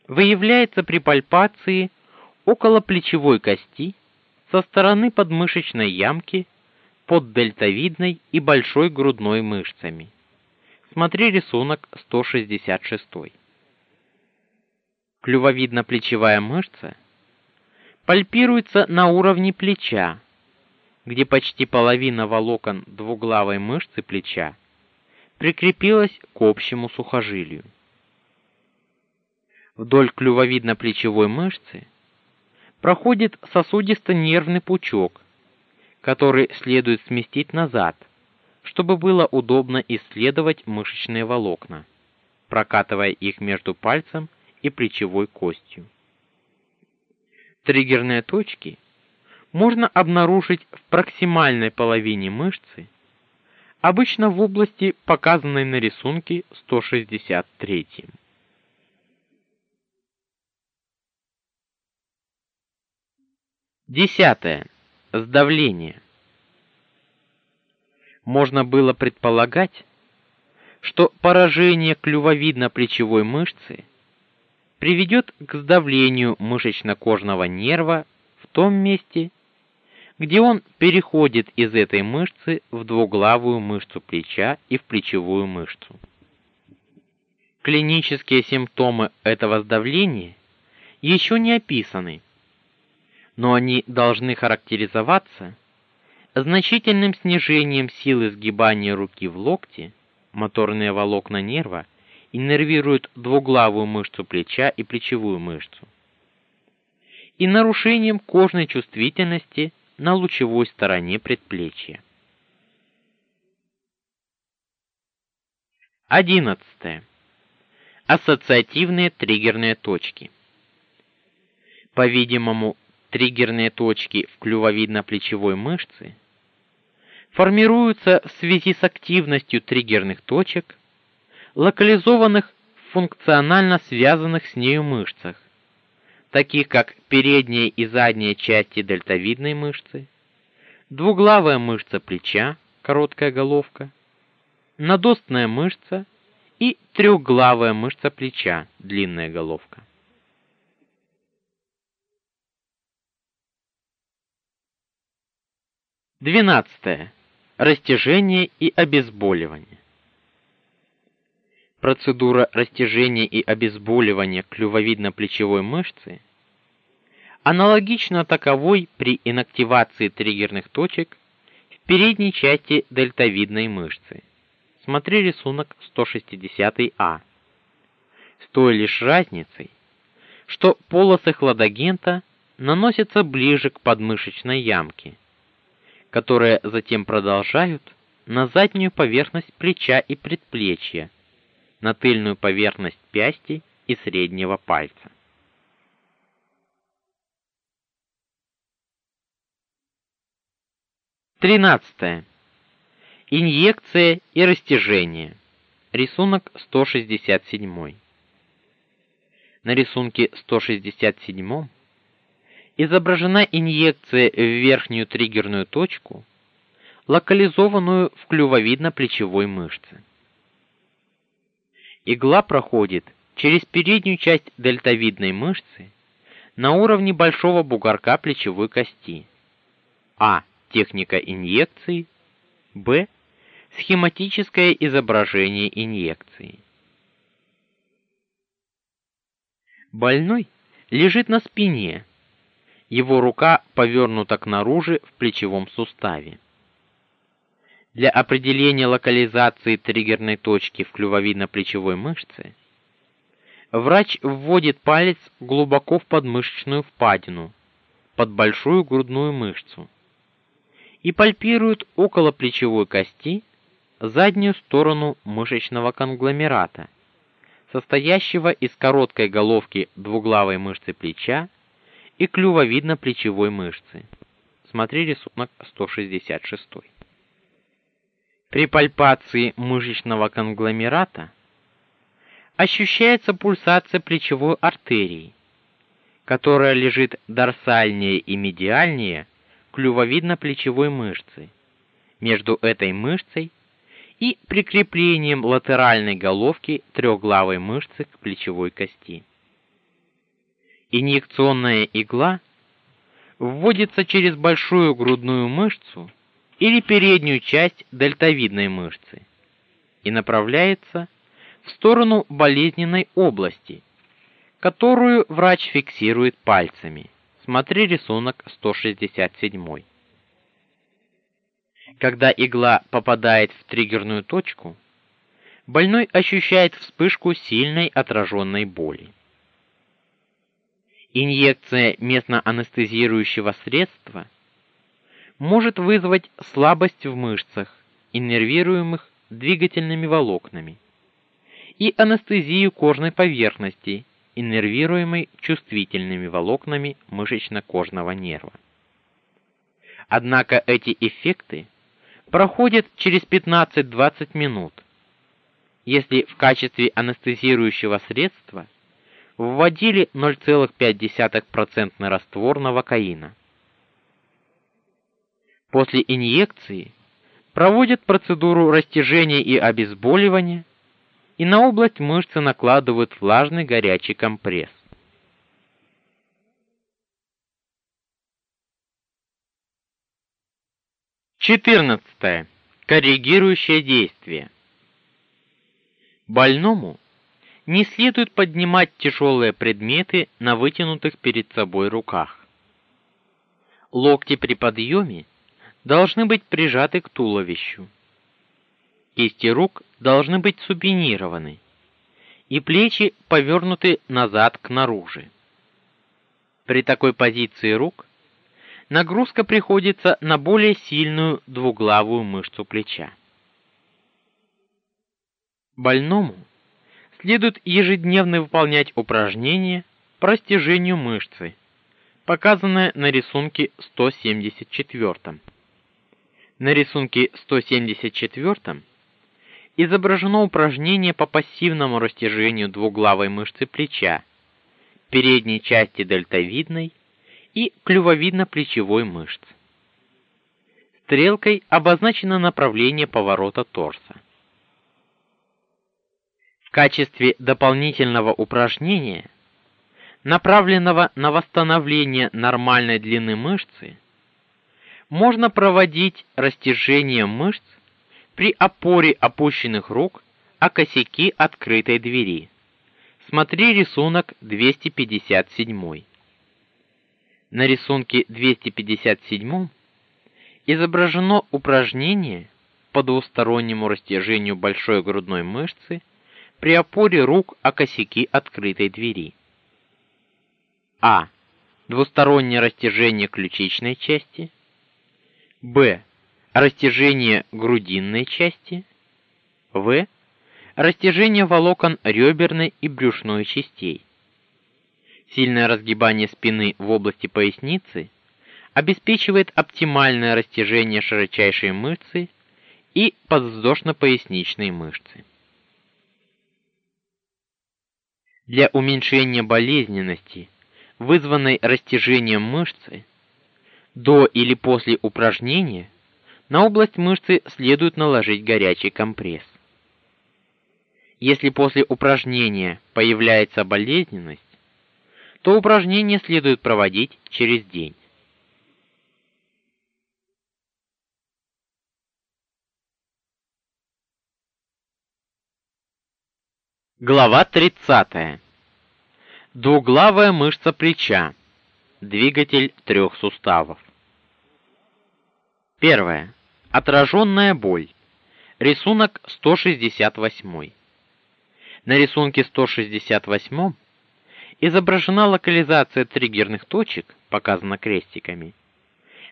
выявляется при пальпации около плечевой кости со стороны подмышечной ямки под дельтовидной и большой грудной мышцами. Смотри рисунок 166. Клювовидно-плечевая мышца пальпируется на уровне плеча, где почти половина волокон двуглавой мышцы плеча прикрепилась к общему сухожилию. Вдоль клювовидно-плечевой мышцы проходит сосудисто-нервный пучок, который следует сместить назад, чтобы было удобно исследовать мышечные волокна, прокатывая их между пальцем и плечевой костью. Триггерные точки можно обнаружить в проксимальной половине мышцы, обычно в области, показанной на рисунке 163. Десятое. Сдавление. Можно было предполагать, что поражение клювовидно-плечевой мышцы приведет к сдавлению мышечно-кожного нерва в том месте, где он переходит из этой мышцы в двуглавую мышцу плеча и в плечевую мышцу. Клинические симптомы этого сдавления еще не описаны, но они должны характеризоваться значительным снижением силы сгибания руки в локте, моторные волокна нерва иннервируют двуглавую мышцу плеча и плечевую мышцу. И нарушением кожной чувствительности на лучевой стороне предплечья. 11. Ассоциативные триггерные точки. По-видимому, триггерные точки в клювовидно-плечевой мышце формируются в связи с активностью триггерных точек локализованных в функционально связанных с нею мышцах, таких как передняя и задняя части дельтовидной мышцы, двуглавая мышца плеча, короткая головка, надостная мышца и трехглавая мышца плеча, длинная головка. Двенадцатое. Растяжение и обезболивание. Процедура растяжения и обезболивания клювовидно-плечевой мышцы аналогична таковой при инактивации триггерных точек в передней части дельтовидной мышцы. Смотри рисунок 160А. С той лишь разницей, что полосы хладагента наносятся ближе к подмышечной ямке, которые затем продолжают на заднюю поверхность плеча и предплечья, на тыльную поверхность пясти и среднего пальца. Тринадцатое. Инъекция и растяжение. Рисунок 167. На рисунке 167 изображена инъекция в верхнюю триггерную точку, локализованную в клювовидно-плечевой мышце. Игла проходит через переднюю часть дельтовидной мышцы на уровне большого бугорка плечевой кости. А. Техника инъекции. Б. Схематическое изображение инъекции. Больной лежит на спине. Его рука повернута к наружу в плечевом суставе. Для определения локализации триггерной точки в клювовидно-плечевой мышце врач вводит палец глубоко в подмышечную впадину, под большую грудную мышцу и пальпирует около плечевой кости заднюю сторону мышечного конгломерата, состоящего из короткой головки двуглавой мышцы плеча и клювовидно-плечевой мышцы. Смотри рисунок 166. При пальпации мышечного конгломерата ощущается пульсация плечевой артерии, которая лежит дорсальнее и медиальнее клювовидно-плечевой мышцы. Между этой мышцей и прикреплением латеральной головки трехглавой мышцы к плечевой кости. Инъекционная игла вводится через большую грудную мышцу или переднюю часть дельтовидной мышцы и направляется в сторону болезненной области, которую врач фиксирует пальцами. Смотри рисунок 167. Когда игла попадает в триггерную точку, больной ощущает вспышку сильной отраженной боли. Инъекция местно-анестезирующего средства может вызвать слабость в мышцах, иннервируемых двигательными волокнами, и анестезию кожной поверхности, иннервируемой чувствительными волокнами мышечно-кожного нерва. Однако эти эффекты проходят через 15-20 минут. Если в качестве анестезирующего средства вводили 0,5% раствор новокаина. После инъекции проводят процедуру растяжения и обезболивания, и на область мышцы накладывают влажный горячий компресс. Четырнадцатое. Корректирующее действие. Больному не следует поднимать тяжелые предметы на вытянутых перед собой руках. Локти при подъеме должны быть прижаты к туловищу. Кисти рук должны быть супинированы, и плечи повернуты назад к наружу. При такой позиции рук нагрузка приходится на более сильную двуглавую мышцу плеча. Больному следует ежедневно выполнять упражнения по растяжению мышцы, показанное на рисунке 174. На рисунке 174 изображено упражнение по пассивному растяжению двуглавой мышцы плеча, передней части дельтовидной и клювовидно-плечевой мышц. Стрелкой обозначено направление поворота торса. В качестве дополнительного упражнения, направленного на восстановление нормальной длины мышцы, можно проводить растяжение мышц при опоре опущенных рук о косяки открытой двери. Смотри рисунок 257. На рисунке 257 изображено упражнение по двустороннему растяжению большой грудной мышцы при опоре рук о косяки открытой двери. А. Двустороннее растяжение ключичной части. Б. Растяжение грудинной части. В. Растяжение волокон реберной и брюшной частей. Сильное разгибание спины в области поясницы обеспечивает оптимальное растяжение широчайшей мышцы и подвздошно-поясничной мышцы. Для уменьшения болезненности, вызванной растяжением мышцы, до или после упражнения на область мышцы следует наложить горячий компресс. Если после упражнения появляется болезненность, то упражнение следует проводить через день. Глава 30. Двуглавая мышца плеча. Двигатель трех суставов. Первое. Отраженная боль. Рисунок 168. На рисунке 168 изображена локализация триггерных точек, показана крестиками,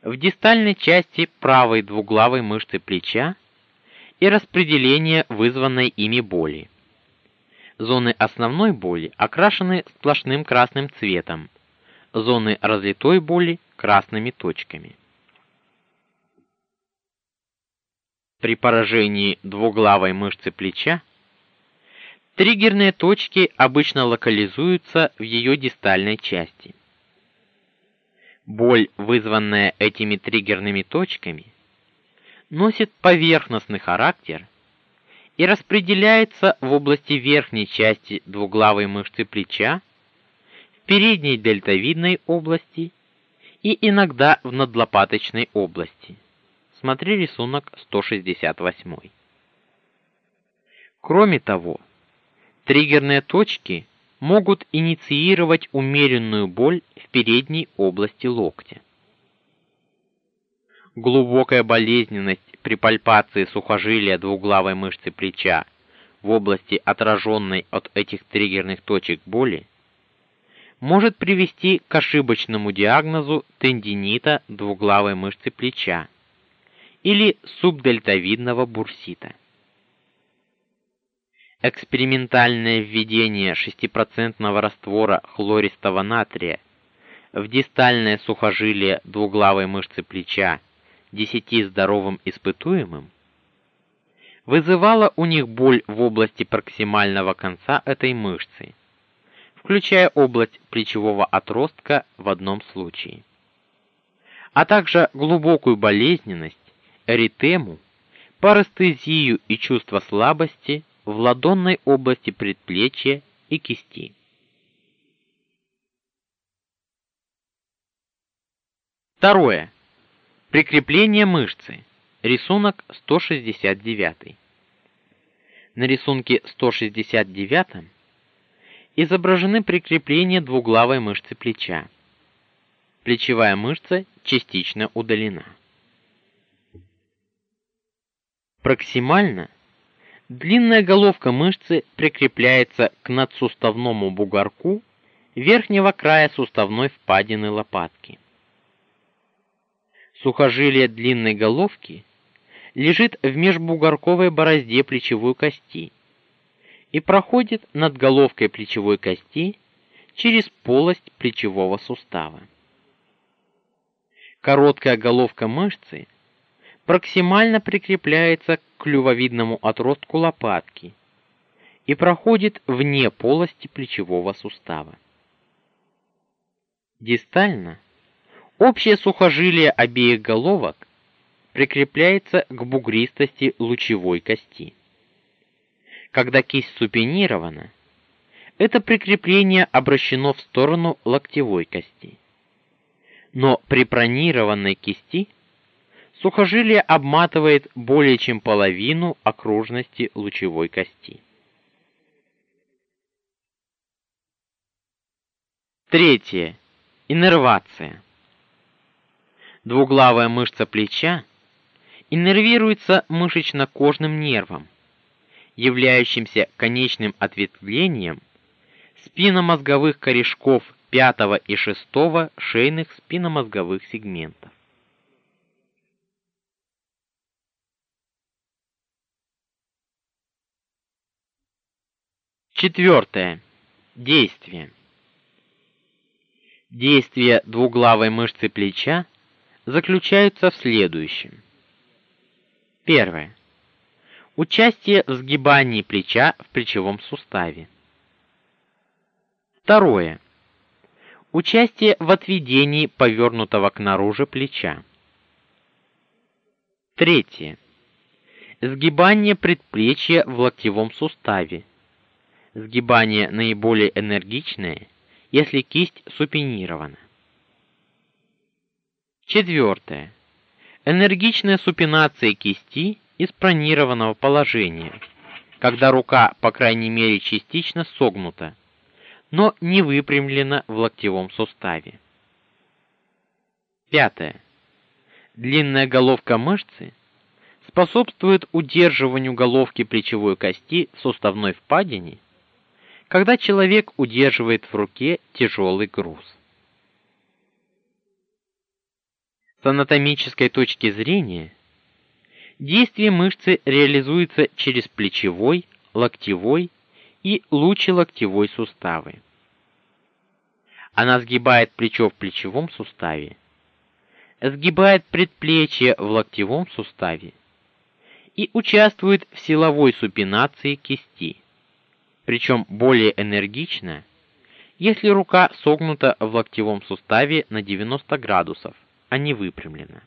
в дистальной части правой двуглавой мышцы плеча и распределение вызванной ими боли. Зоны основной боли окрашены сплошным красным цветом, зоны разлитой боли красными точками. При поражении двуглавой мышцы плеча триггерные точки обычно локализуются в ее дистальной части. Боль, вызванная этими триггерными точками, носит поверхностный характер и распределяется в области верхней части двуглавой мышцы плеча, в передней дельтовидной области и иногда в надлопаточной области. Смотри рисунок 168. Кроме того, триггерные точки могут инициировать умеренную боль в передней области локтя. Глубокая болезненность при пальпации сухожилия двуглавой мышцы плеча в области отраженной от этих триггерных точек боли может привести к ошибочному диагнозу тендинита двуглавой мышцы плеча или субдельтовидного бурсита. Экспериментальное введение 6% раствора хлористого натрия в дистальное сухожилие двуглавой мышцы плеча десяти здоровым испытуемым вызывала у них боль в области проксимального конца этой мышцы, включая область плечевого отростка в одном случае, а также глубокую болезненность, эритему, парестезию и чувство слабости в ладонной области предплечья и кисти. Второе. Прикрепление мышцы. Рисунок 169. На рисунке 169 изображены прикрепления двуглавой мышцы плеча. Плечевая мышца частично удалена. Проксимально длинная головка мышцы прикрепляется к надсуставному бугорку верхнего края суставной впадины лопатки. Сухожилие длинной головки лежит в межбугорковой борозде плечевой кости и проходит над головкой плечевой кости через полость плечевого сустава. Короткая головка мышцы проксимально прикрепляется к клювовидному отростку лопатки и проходит вне полости плечевого сустава. Дистально Общее сухожилие обеих головок прикрепляется к бугристости лучевой кости. Когда кисть супинирована, это прикрепление обращено в сторону локтевой кости. Но при пронированной кисти сухожилие обматывает более чем половину окружности лучевой кости. Третье. Иннервация двуглавая мышца плеча иннервируется мышечно-кожным нервом, являющимся конечным ответвлением спинномозговых корешков пятого и шестого шейных спинномозговых сегментов. Четвертое. Действие. Действие двуглавой мышцы плеча заключается в следующем. Первое. Участие в сгибании плеча в плечевом суставе. Второе. Участие в отведении повернутого к наружу плеча. Третье. Сгибание предплечья в локтевом суставе Сгибание наиболее энергичное, если кисть супинирована. Четвертое. Энергичная супинация кисти из пронированного положения, когда рука, по крайней мере, частично согнута, но не выпрямлена в локтевом суставе. Пятое. Длинная головка мышцы способствует удерживанию головки плечевой кости в суставной впадине когда человек удерживает в руке тяжелый груз. С анатомической точки зрения действие мышцы реализуется через плечевой, локтевой и лучелоктевой суставы. Она сгибает плечо в плечевом суставе, сгибает предплечье в локтевом суставе и участвует в силовой супинации кисти причем более энергично, если рука согнута в локтевом суставе на 90 градусов, а не выпрямлена.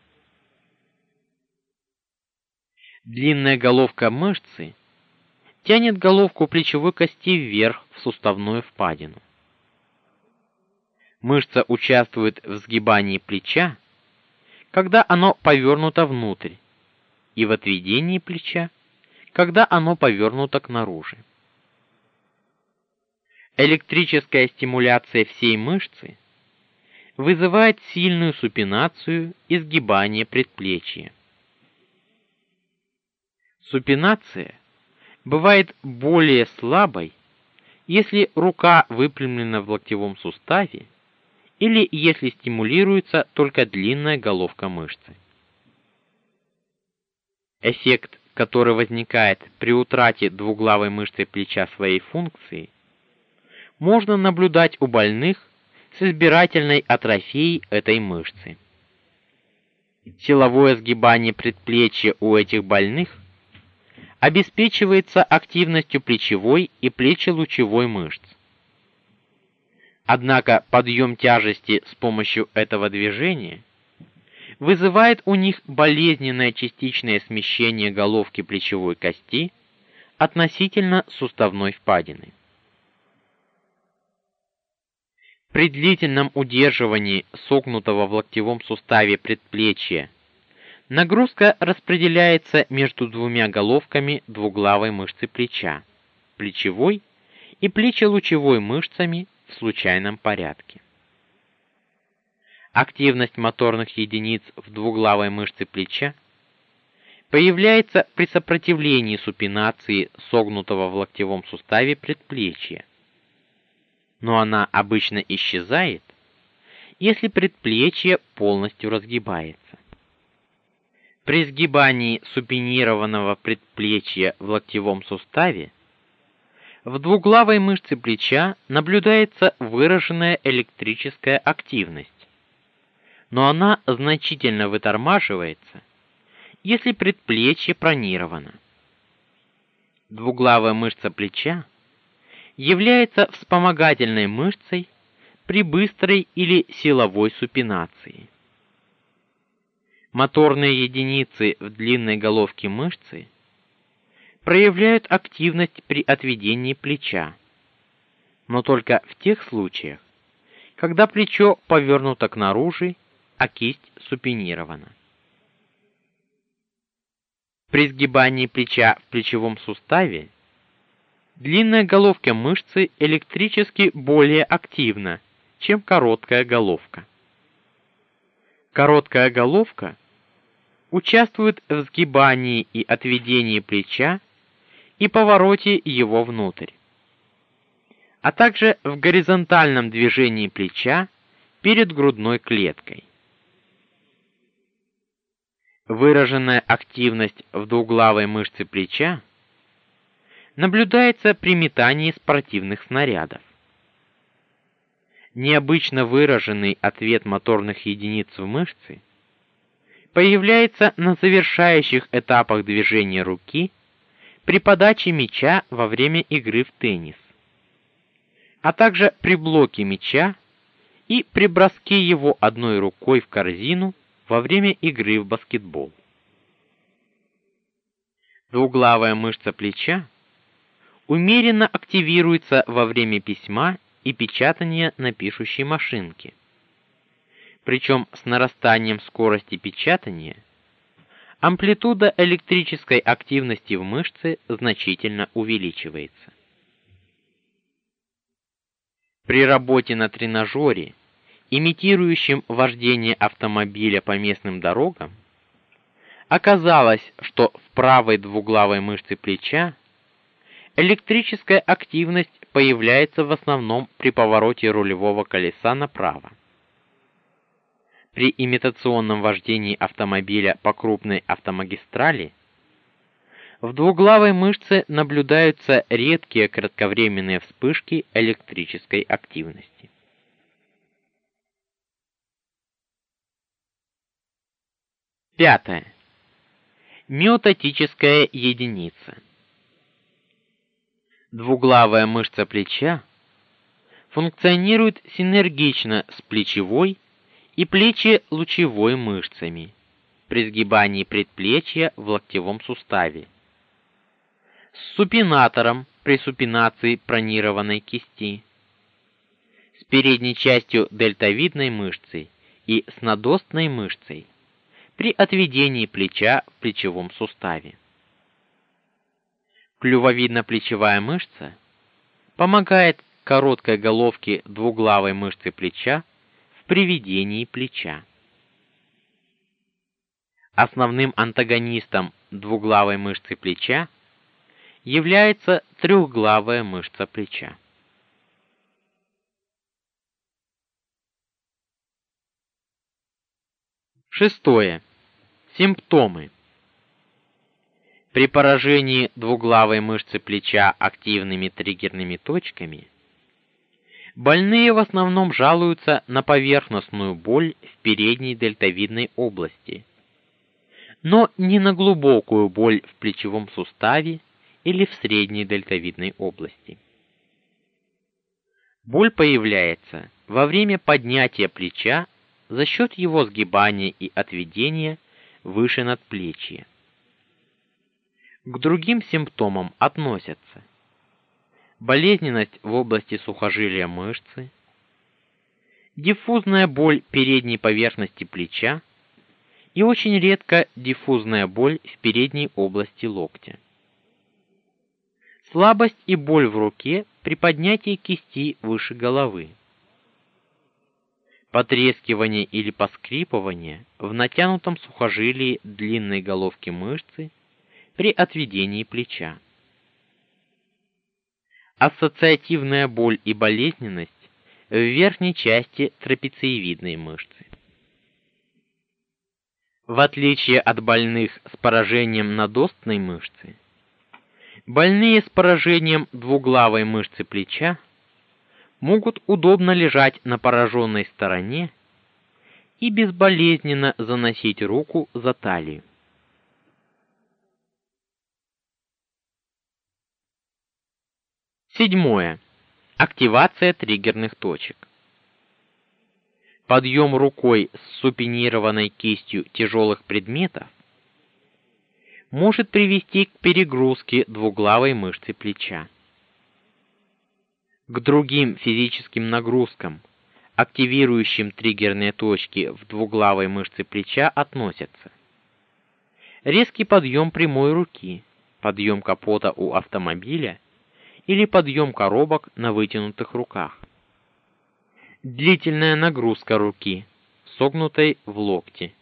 Длинная головка мышцы тянет головку плечевой кости вверх в суставную впадину. Мышца участвует в сгибании плеча, когда оно повернуто внутрь, и в отведении плеча, когда оно повернуто к наружу. Электрическая стимуляция всей мышцы вызывает сильную супинацию и сгибание предплечья. Супинация бывает более слабой, если рука выпрямлена в локтевом суставе или если стимулируется только длинная головка мышцы. Эффект, который возникает при утрате двуглавой мышцы плеча своей функции, можно наблюдать у больных с избирательной атрофией этой мышцы. Силовое сгибание предплечья у этих больных обеспечивается активностью плечевой и плечелучевой мышц. Однако подъем тяжести с помощью этого движения вызывает у них болезненное частичное смещение головки плечевой кости относительно суставной впадины. При длительном удерживании согнутого в локтевом суставе предплечья нагрузка распределяется между двумя головками двуглавой мышцы плеча, плечевой и плечелучевой мышцами в случайном порядке. Активность моторных единиц в двуглавой мышце плеча появляется при сопротивлении супинации согнутого в локтевом суставе предплечья но она обычно исчезает, если предплечье полностью разгибается. При сгибании супинированного предплечья в локтевом суставе в двуглавой мышце плеча наблюдается выраженная электрическая активность, но она значительно вытормаживается, если предплечье пронировано. Двуглавая мышца плеча является вспомогательной мышцей при быстрой или силовой супинации. Моторные единицы в длинной головке мышцы проявляют активность при отведении плеча, но только в тех случаях, когда плечо повернуто к наружу, а кисть супинирована. При сгибании плеча в плечевом суставе Длинная головка мышцы электрически более активна, чем короткая головка. Короткая головка участвует в сгибании и отведении плеча и повороте его внутрь. а также в горизонтальном движении плеча перед грудной клеткой. Выраженная активность в двуглавой мышце плеча наблюдается при метании спортивных снарядов. Необычно выраженный ответ моторных единиц в мышце появляется на завершающих этапах движения руки при подаче мяча во время игры в теннис, а также при блоке мяча и при броске его одной рукой в корзину во время игры в баскетбол. Двуглавая мышца плеча умеренно активируется во время письма и печатания на пишущей машинке. Причем с нарастанием скорости печатания амплитуда электрической активности в мышце значительно увеличивается. При работе на тренажере, имитирующем вождение автомобиля по местным дорогам, оказалось, что в правой двуглавой мышце плеча электрическая активность появляется в основном при повороте рулевого колеса направо. При имитационном вождении автомобиля по крупной автомагистрали в двуглавой мышце наблюдаются редкие кратковременные вспышки электрической активности. Пятое. Миотатическая единица двуглавая мышца плеча функционирует синергично с плечевой и плечелучевой мышцами при сгибании предплечья в локтевом суставе, с супинатором при супинации пронированной кисти, с передней частью дельтовидной мышцы и с надостной мышцей при отведении плеча в плечевом суставе. Клювовидно-плечевая мышца помогает короткой головке двуглавой мышцы плеча в приведении плеча. Основным антагонистом двуглавой мышцы плеча является трехглавая мышца плеча. Шестое. Симптомы. При поражении двуглавой мышцы плеча активными триггерными точками больные в основном жалуются на поверхностную боль в передней дельтовидной области, но не на глубокую боль в плечевом суставе или в средней дельтовидной области. Боль появляется во время поднятия плеча за счет его сгибания и отведения выше надплечья. К другим симптомам относятся болезненность в области сухожилия мышцы, диффузная боль передней поверхности плеча и очень редко диффузная боль в передней области локтя. Слабость и боль в руке при поднятии кисти выше головы. Потрескивание или поскрипывание в натянутом сухожилии длинной головки мышцы при отведении плеча. Ассоциативная боль и болезненность в верхней части трапециевидной мышцы. В отличие от больных с поражением надостной мышцы, больные с поражением двуглавой мышцы плеча могут удобно лежать на пораженной стороне и безболезненно заносить руку за талию. Седьмое. Активация триггерных точек. Подъем рукой с супинированной кистью тяжелых предметов может привести к перегрузке двуглавой мышцы плеча. К другим физическим нагрузкам, активирующим триггерные точки в двуглавой мышце плеча, относятся резкий подъем прямой руки, подъем капота у автомобиля или подъем коробок на вытянутых руках. Длительная нагрузка руки, согнутой в локте.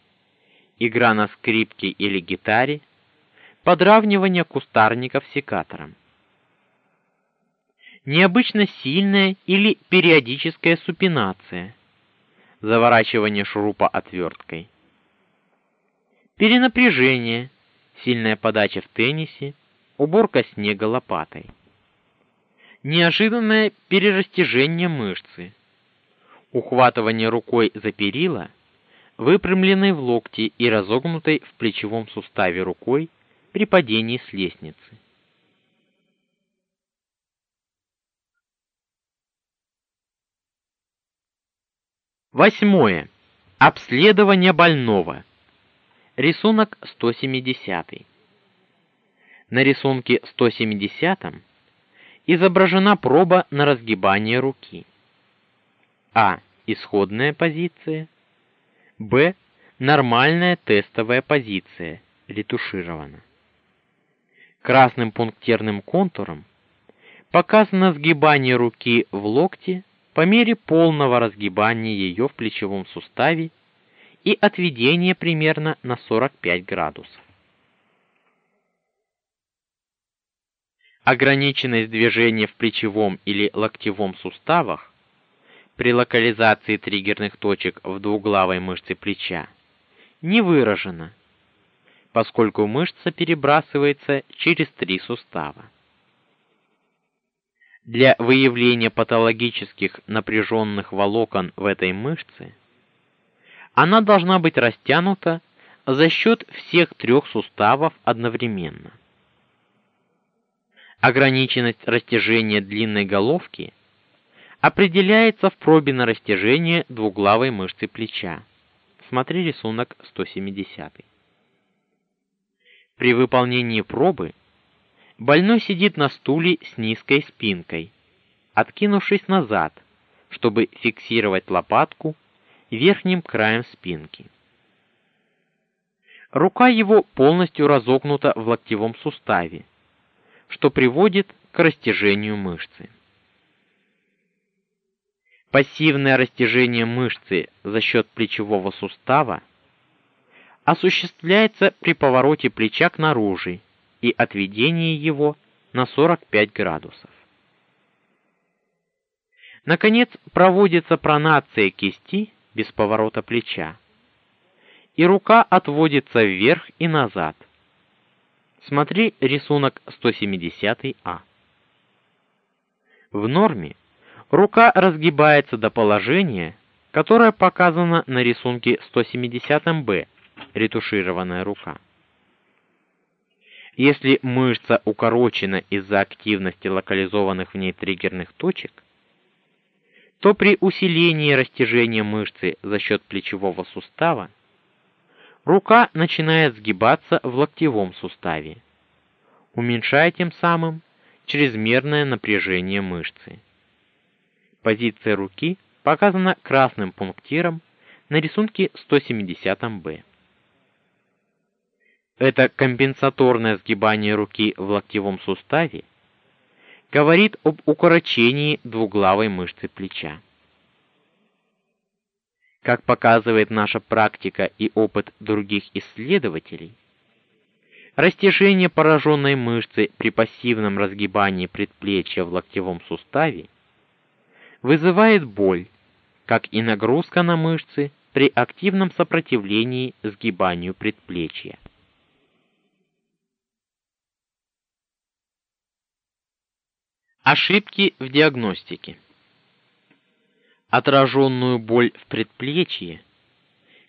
Игра на скрипке или гитаре, подравнивание кустарников секатором. необычно сильная или периодическая супинация, заворачивание шурупа отверткой, перенапряжение, сильная подача в теннисе, уборка снега лопатой, неожиданное перерастяжение мышцы, ухватывание рукой за перила, выпрямленной в локте и разогнутой в плечевом суставе рукой при падении с лестницы. Восьмое. Обследование больного. Рисунок 170. На рисунке 170 изображена проба на разгибание руки. А. Исходная позиция. Б. Нормальная тестовая позиция, ретуширована. Красным пунктирным контуром показано сгибание руки в локте по мере полного разгибания ее в плечевом суставе и отведения примерно на 45 градусов. Ограниченность движения в плечевом или локтевом суставах при локализации триггерных точек в двуглавой мышце плеча не выражена, поскольку мышца перебрасывается через три сустава. Для выявления патологических напряженных волокон в этой мышце она должна быть растянута за счет всех трех суставов одновременно. Ограниченность растяжения длинной головки определяется в пробе на растяжение двуглавой мышцы плеча. Смотри рисунок 170. При выполнении пробы Больной сидит на стуле с низкой спинкой, откинувшись назад, чтобы фиксировать лопатку верхним краем спинки. Рука его полностью разогнута в локтевом суставе, что приводит к растяжению мышцы. Пассивное растяжение мышцы за счет плечевого сустава осуществляется при повороте плеча к наружу и отведение его на 45 градусов. Наконец, проводится пронация кисти без поворота плеча. И рука отводится вверх и назад. Смотри рисунок 170А. В норме рука разгибается до положения, которое показано на рисунке 170Б, ретушированная рука. Если мышца укорочена из-за активности локализованных в ней триггерных точек, то при усилении растяжения мышцы за счет плечевого сустава рука начинает сгибаться в локтевом суставе, уменьшая тем самым чрезмерное напряжение мышцы. Позиция руки показана красным пунктиром на рисунке 170-Б. Это компенсаторное сгибание руки в локтевом суставе говорит об укорочении двуглавой мышцы плеча. Как показывает наша практика и опыт других исследователей, растяжение пораженной мышцы при пассивном разгибании предплечья в локтевом суставе вызывает боль, как и нагрузка на мышцы при активном сопротивлении сгибанию предплечья. Ошибки в диагностике. Отраженную боль в предплечье,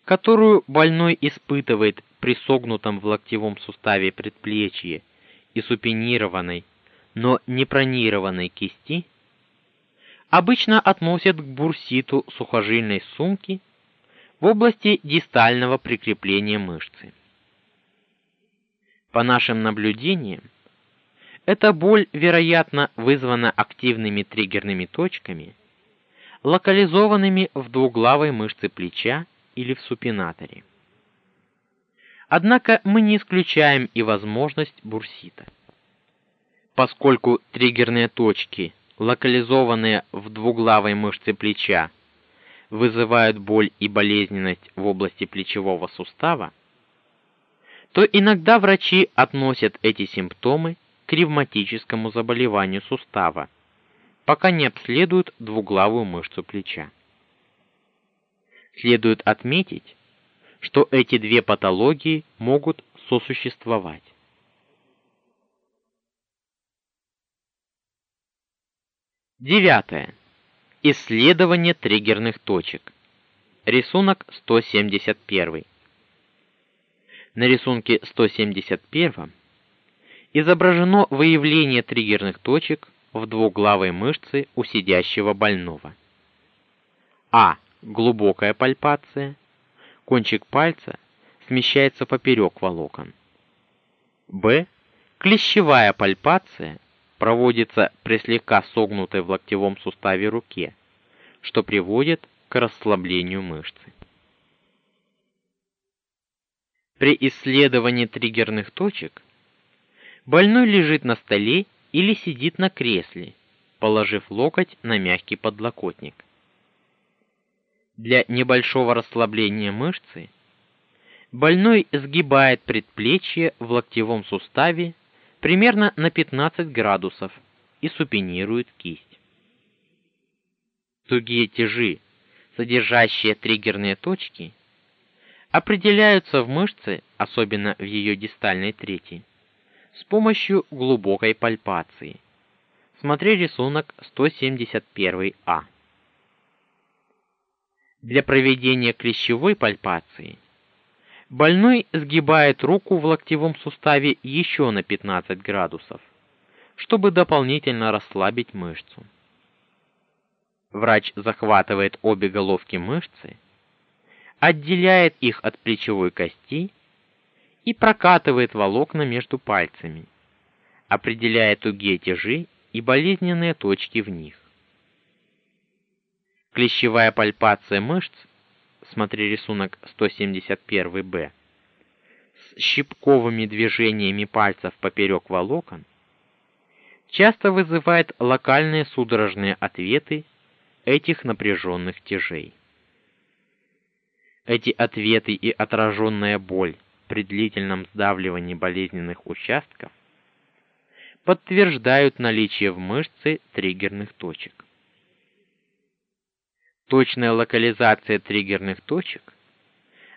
которую больной испытывает при согнутом в локтевом суставе предплечье и супинированной, но не пронированной кисти, обычно относят к бурситу сухожильной сумки в области дистального прикрепления мышцы. По нашим наблюдениям, эта боль, вероятно, вызвана активными триггерными точками, локализованными в двуглавой мышце плеча или в супинаторе. Однако мы не исключаем и возможность бурсита. Поскольку триггерные точки, локализованные в двуглавой мышце плеча, вызывают боль и болезненность в области плечевого сустава, то иногда врачи относят эти симптомы к ревматическому заболеванию сустава, пока не обследуют двуглавую мышцу плеча. Следует отметить, что эти две патологии могут сосуществовать. Девятое. Исследование триггерных точек. Рисунок 171. На рисунке 171 изображено выявление триггерных точек в двуглавой мышце у сидящего больного. А. Глубокая пальпация. Кончик пальца смещается поперек волокон. Б. Клещевая пальпация проводится при слегка согнутой в локтевом суставе руке, что приводит к расслаблению мышцы. При исследовании триггерных точек больной лежит на столе или сидит на кресле, положив локоть на мягкий подлокотник. Для небольшого расслабления мышцы больной сгибает предплечье в локтевом суставе примерно на 15 градусов и супинирует кисть. Тугие тяжи, содержащие триггерные точки, определяются в мышце, особенно в ее дистальной трети, с помощью глубокой пальпации. Смотри рисунок 171А. Для проведения клещевой пальпации больной сгибает руку в локтевом суставе еще на 15 градусов, чтобы дополнительно расслабить мышцу. Врач захватывает обе головки мышцы, отделяет их от плечевой кости и прокатывает волокна между пальцами, определяя тугие тяжи и болезненные точки в них. Клещевая пальпация мышц, смотри рисунок 171-Б, с щипковыми движениями пальцев поперек волокон, часто вызывает локальные судорожные ответы этих напряженных тяжей. Эти ответы и отраженная боль при длительном сдавливании болезненных участков подтверждают наличие в мышце триггерных точек. Точная локализация триггерных точек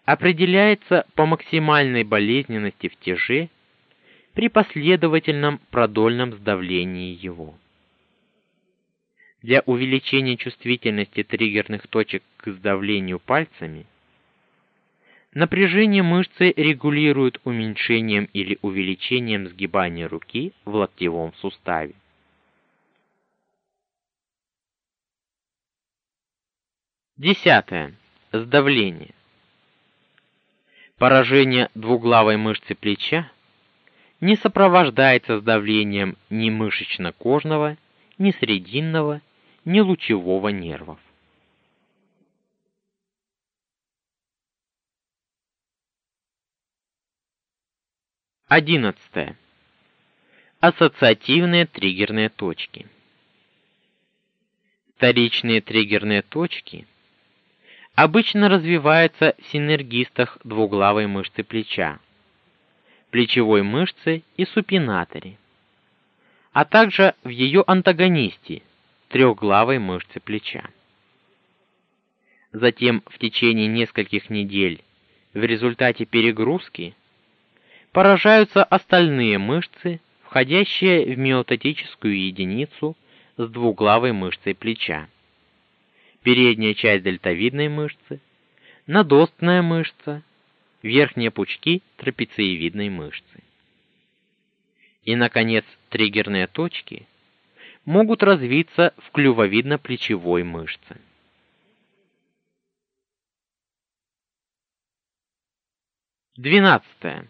определяется по максимальной болезненности в тяже при последовательном продольном сдавлении его. Для увеличения чувствительности триггерных точек к сдавлению пальцами напряжение мышцы регулируют уменьшением или увеличением сгибания руки в локтевом суставе. Десятое. Сдавление. Поражение двуглавой мышцы плеча не сопровождается сдавлением ни мышечно-кожного, ни срединного, ни лучевого нервов. Одиннадцатое. Ассоциативные триггерные точки. Вторичные триггерные точки обычно развиваются в синергистах двуглавой мышцы плеча, плечевой мышцы и супинаторе, а также в ее антагонисте трехглавой мышце плеча. Затем в течение нескольких недель в результате перегрузки поражаются остальные мышцы, входящие в миотатическую единицу с двуглавой мышцей плеча передняя часть дельтовидной мышцы, надостная мышца, верхние пучки трапециевидной мышцы. И наконец, триггерные точки могут развиться в клювовидно-плечевой мышце. Двенадцатое.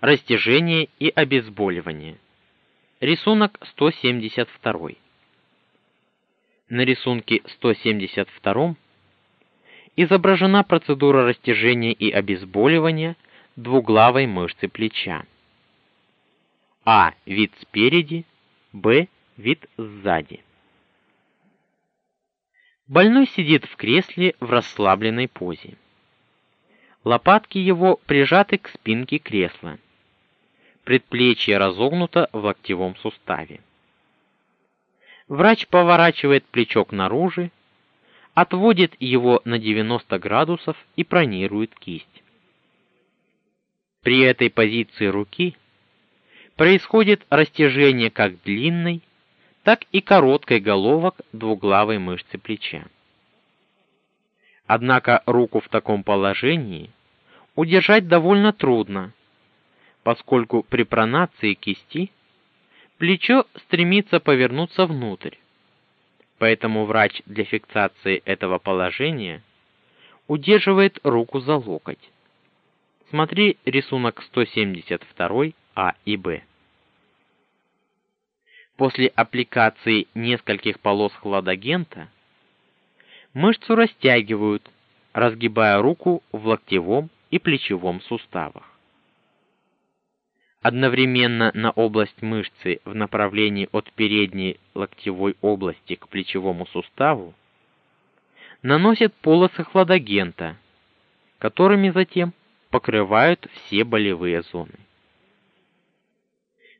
Растяжение и обезболивание. Рисунок 172 на рисунке 172 изображена процедура растяжения и обезболивания двуглавой мышцы плеча. А. Вид спереди, Б. Вид сзади. Больной сидит в кресле в расслабленной позе. Лопатки его прижаты к спинке кресла. Предплечье разогнуто в локтевом суставе. Врач поворачивает плечо к наружу, отводит его на 90 градусов и пронирует кисть. При этой позиции руки происходит растяжение как длинной, так и короткой головок двуглавой мышцы плеча. Однако руку в таком положении удержать довольно трудно, поскольку при пронации кисти плечо стремится повернуться внутрь. Поэтому врач для фиксации этого положения удерживает руку за локоть. Смотри рисунок 172 А и Б. После аппликации нескольких полос хладагента мышцу растягивают, разгибая руку в локтевом и плечевом суставах. Одновременно на область мышцы в направлении от передней локтевой области к плечевому суставу наносят полосы хладагента, которыми затем покрывают все болевые зоны.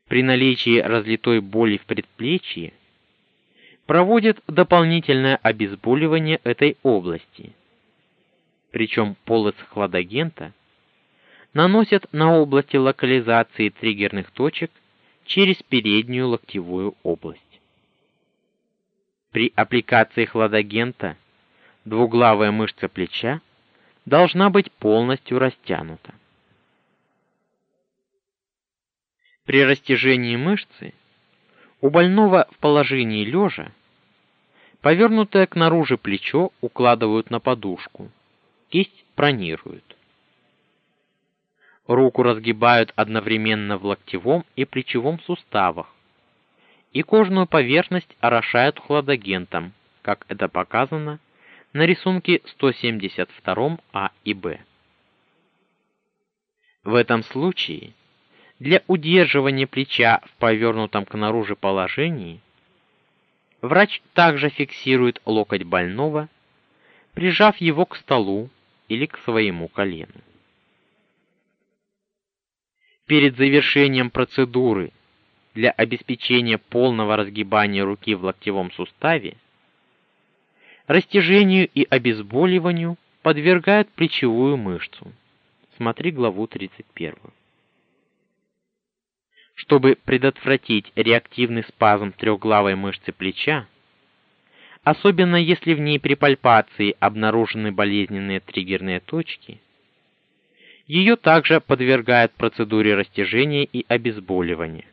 При наличии разлитой боли в предплечье проводят дополнительное обезболивание этой области. Причем полос хладагента наносят на области локализации триггерных точек через переднюю локтевую область. При аппликации хладагента двуглавая мышца плеча должна быть полностью растянута. При растяжении мышцы у больного в положении лежа повернутое к наружу плечо укладывают на подушку, кисть пронируют. Руку разгибают одновременно в локтевом и плечевом суставах, и кожную поверхность орошают хладагентом, как это показано на рисунке 172 А и Б. В этом случае для удерживания плеча в повернутом к наружу положении врач также фиксирует локоть больного, прижав его к столу или к своему колену. Перед завершением процедуры для обеспечения полного разгибания руки в локтевом суставе Растяжению и обезболиванию подвергают плечевую мышцу. Смотри главу 31. Чтобы предотвратить реактивный спазм трехглавой мышцы плеча, особенно если в ней при пальпации обнаружены болезненные триггерные точки, ее также подвергают процедуре растяжения и обезболивания.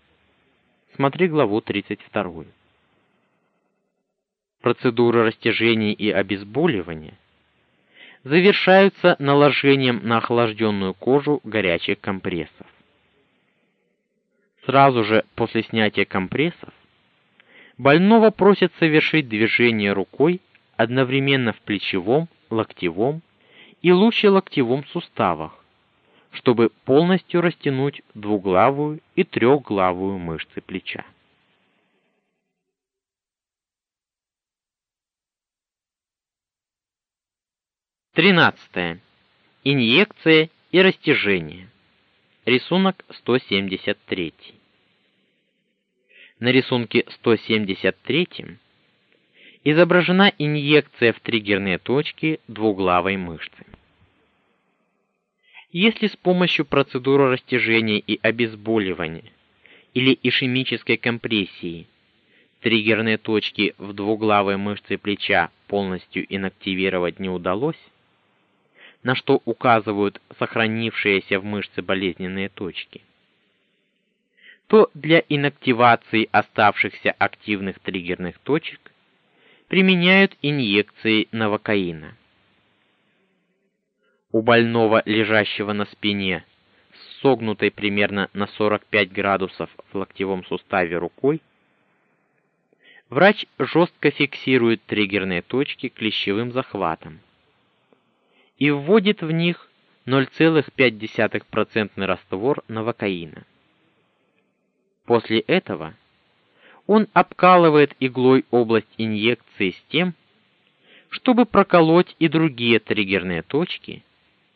Смотри главу 32 процедуры растяжения и обезболивания завершаются наложением на охлажденную кожу горячих компрессов. Сразу же после снятия компрессов больного просят совершить движение рукой одновременно в плечевом, локтевом и лучше-локтевом суставах, чтобы полностью растянуть двуглавую и трехглавую мышцы плеча. 13. Инъекция и растяжение. Рисунок 173. На рисунке 173 изображена инъекция в триггерные точки двуглавой мышцы. Если с помощью процедуры растяжения и обезболивания или ишемической компрессии триггерные точки в двуглавой мышце плеча полностью инактивировать не удалось, на что указывают сохранившиеся в мышце болезненные точки, то для инактивации оставшихся активных триггерных точек применяют инъекции новокаина. У больного, лежащего на спине, с согнутой примерно на 45 градусов в локтевом суставе рукой, врач жестко фиксирует триггерные точки клещевым захватом и вводит в них 0,5% раствор новокаина. После этого он обкалывает иглой область инъекции с тем, чтобы проколоть и другие триггерные точки,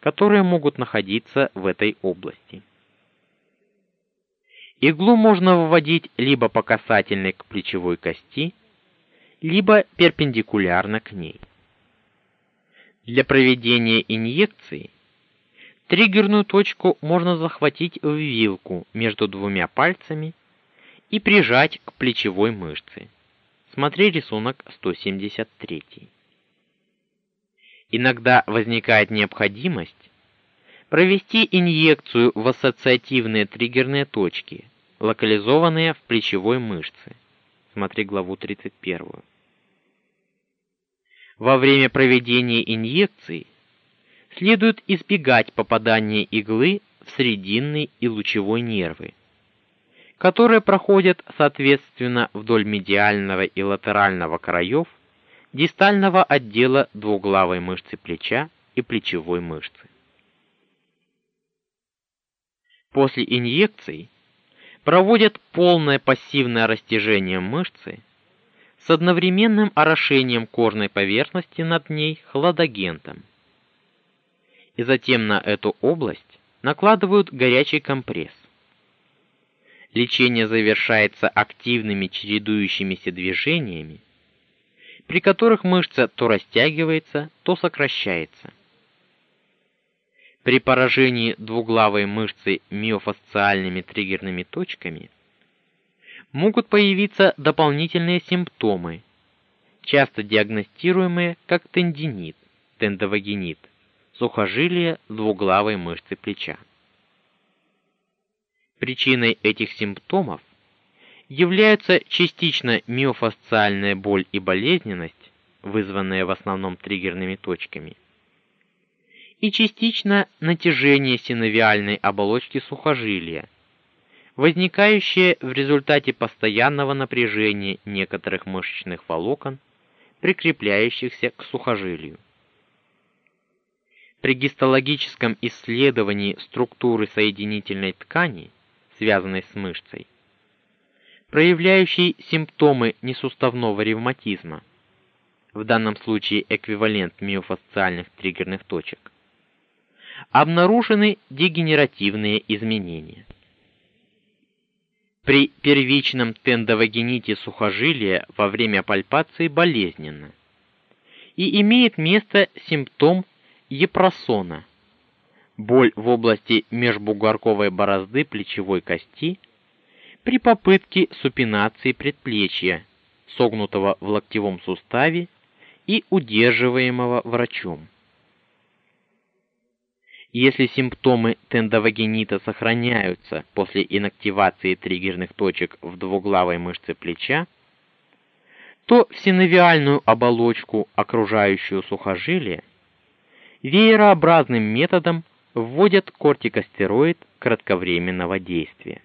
которые могут находиться в этой области. Иглу можно вводить либо по касательной к плечевой кости, либо перпендикулярно к ней. Для проведения инъекции триггерную точку можно захватить в вилку между двумя пальцами и прижать к плечевой мышце. Смотри рисунок 173. Иногда возникает необходимость провести инъекцию в ассоциативные триггерные точки, локализованные в плечевой мышце. Смотри главу 31. Во время проведения инъекции следует избегать попадания иглы в срединный и лучевой нервы, которые проходят соответственно вдоль медиального и латерального краев дистального отдела двуглавой мышцы плеча и плечевой мышцы. После инъекций проводят полное пассивное растяжение мышцы с одновременным орошением кожной поверхности над ней хладагентом. И затем на эту область накладывают горячий компресс. Лечение завершается активными чередующимися движениями, при которых мышца то растягивается, то сокращается. При поражении двуглавой мышцы миофасциальными триггерными точками могут появиться дополнительные симптомы, часто диагностируемые как тендинит, тендовагинит, сухожилие двуглавой мышцы плеча. Причиной этих симптомов являются частично миофасциальная боль и болезненность, вызванные в основном триггерными точками, и частично натяжение синовиальной оболочки сухожилия, возникающее в результате постоянного напряжения некоторых мышечных волокон, прикрепляющихся к сухожилию. При гистологическом исследовании структуры соединительной ткани связанной с мышцей, проявляющей симптомы несуставного ревматизма, в данном случае эквивалент миофасциальных триггерных точек, обнаружены дегенеративные изменения. При первичном тендовагените сухожилия во время пальпации болезненно и имеет место симптом епросона – боль в области межбугорковой борозды плечевой кости при попытке супинации предплечья, согнутого в локтевом суставе и удерживаемого врачом. Если симптомы тендовагенита сохраняются после инактивации триггерных точек в двуглавой мышце плеча, то в синовиальную оболочку, окружающую сухожилие, веерообразным методом вводят кортикостероид кратковременного действия.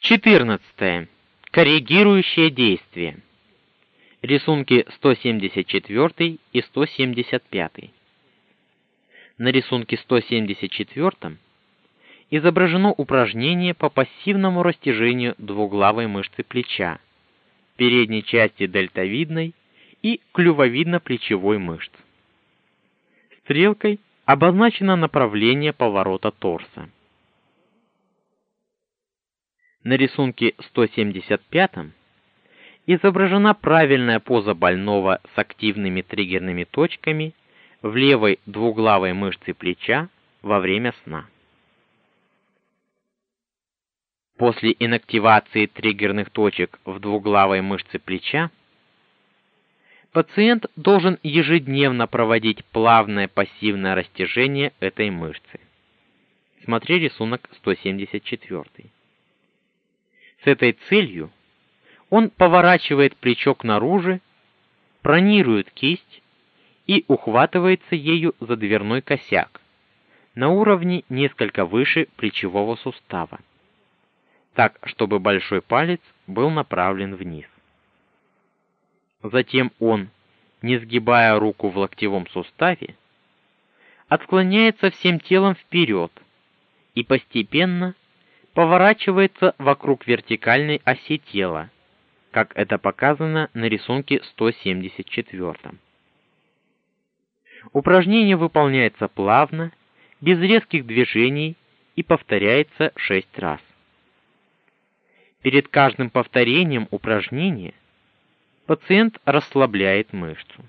Четырнадцатое. Коррегирующее действие. Рисунки 174 и 175. На рисунке 174 изображено упражнение по пассивному растяжению двуглавой мышцы плеча передней части дельтовидной и клювовидно-плечевой мышц. Стрелкой обозначено направление поворота торса. На рисунке 175 изображена правильная поза больного с активными триггерными точками в левой двуглавой мышце плеча во время сна. После инактивации триггерных точек в двуглавой мышце плеча пациент должен ежедневно проводить плавное пассивное растяжение этой мышцы. Смотри рисунок 174. С этой целью он поворачивает плечо к наружу, пронирует кисть и ухватывается ею за дверной косяк на уровне несколько выше плечевого сустава так, чтобы большой палец был направлен вниз. Затем он, не сгибая руку в локтевом суставе, отклоняется всем телом вперед и постепенно поворачивается вокруг вертикальной оси тела, как это показано на рисунке 174. Упражнение выполняется плавно, без резких движений и повторяется 6 раз. Перед каждым повторением упражнения пациент расслабляет мышцу.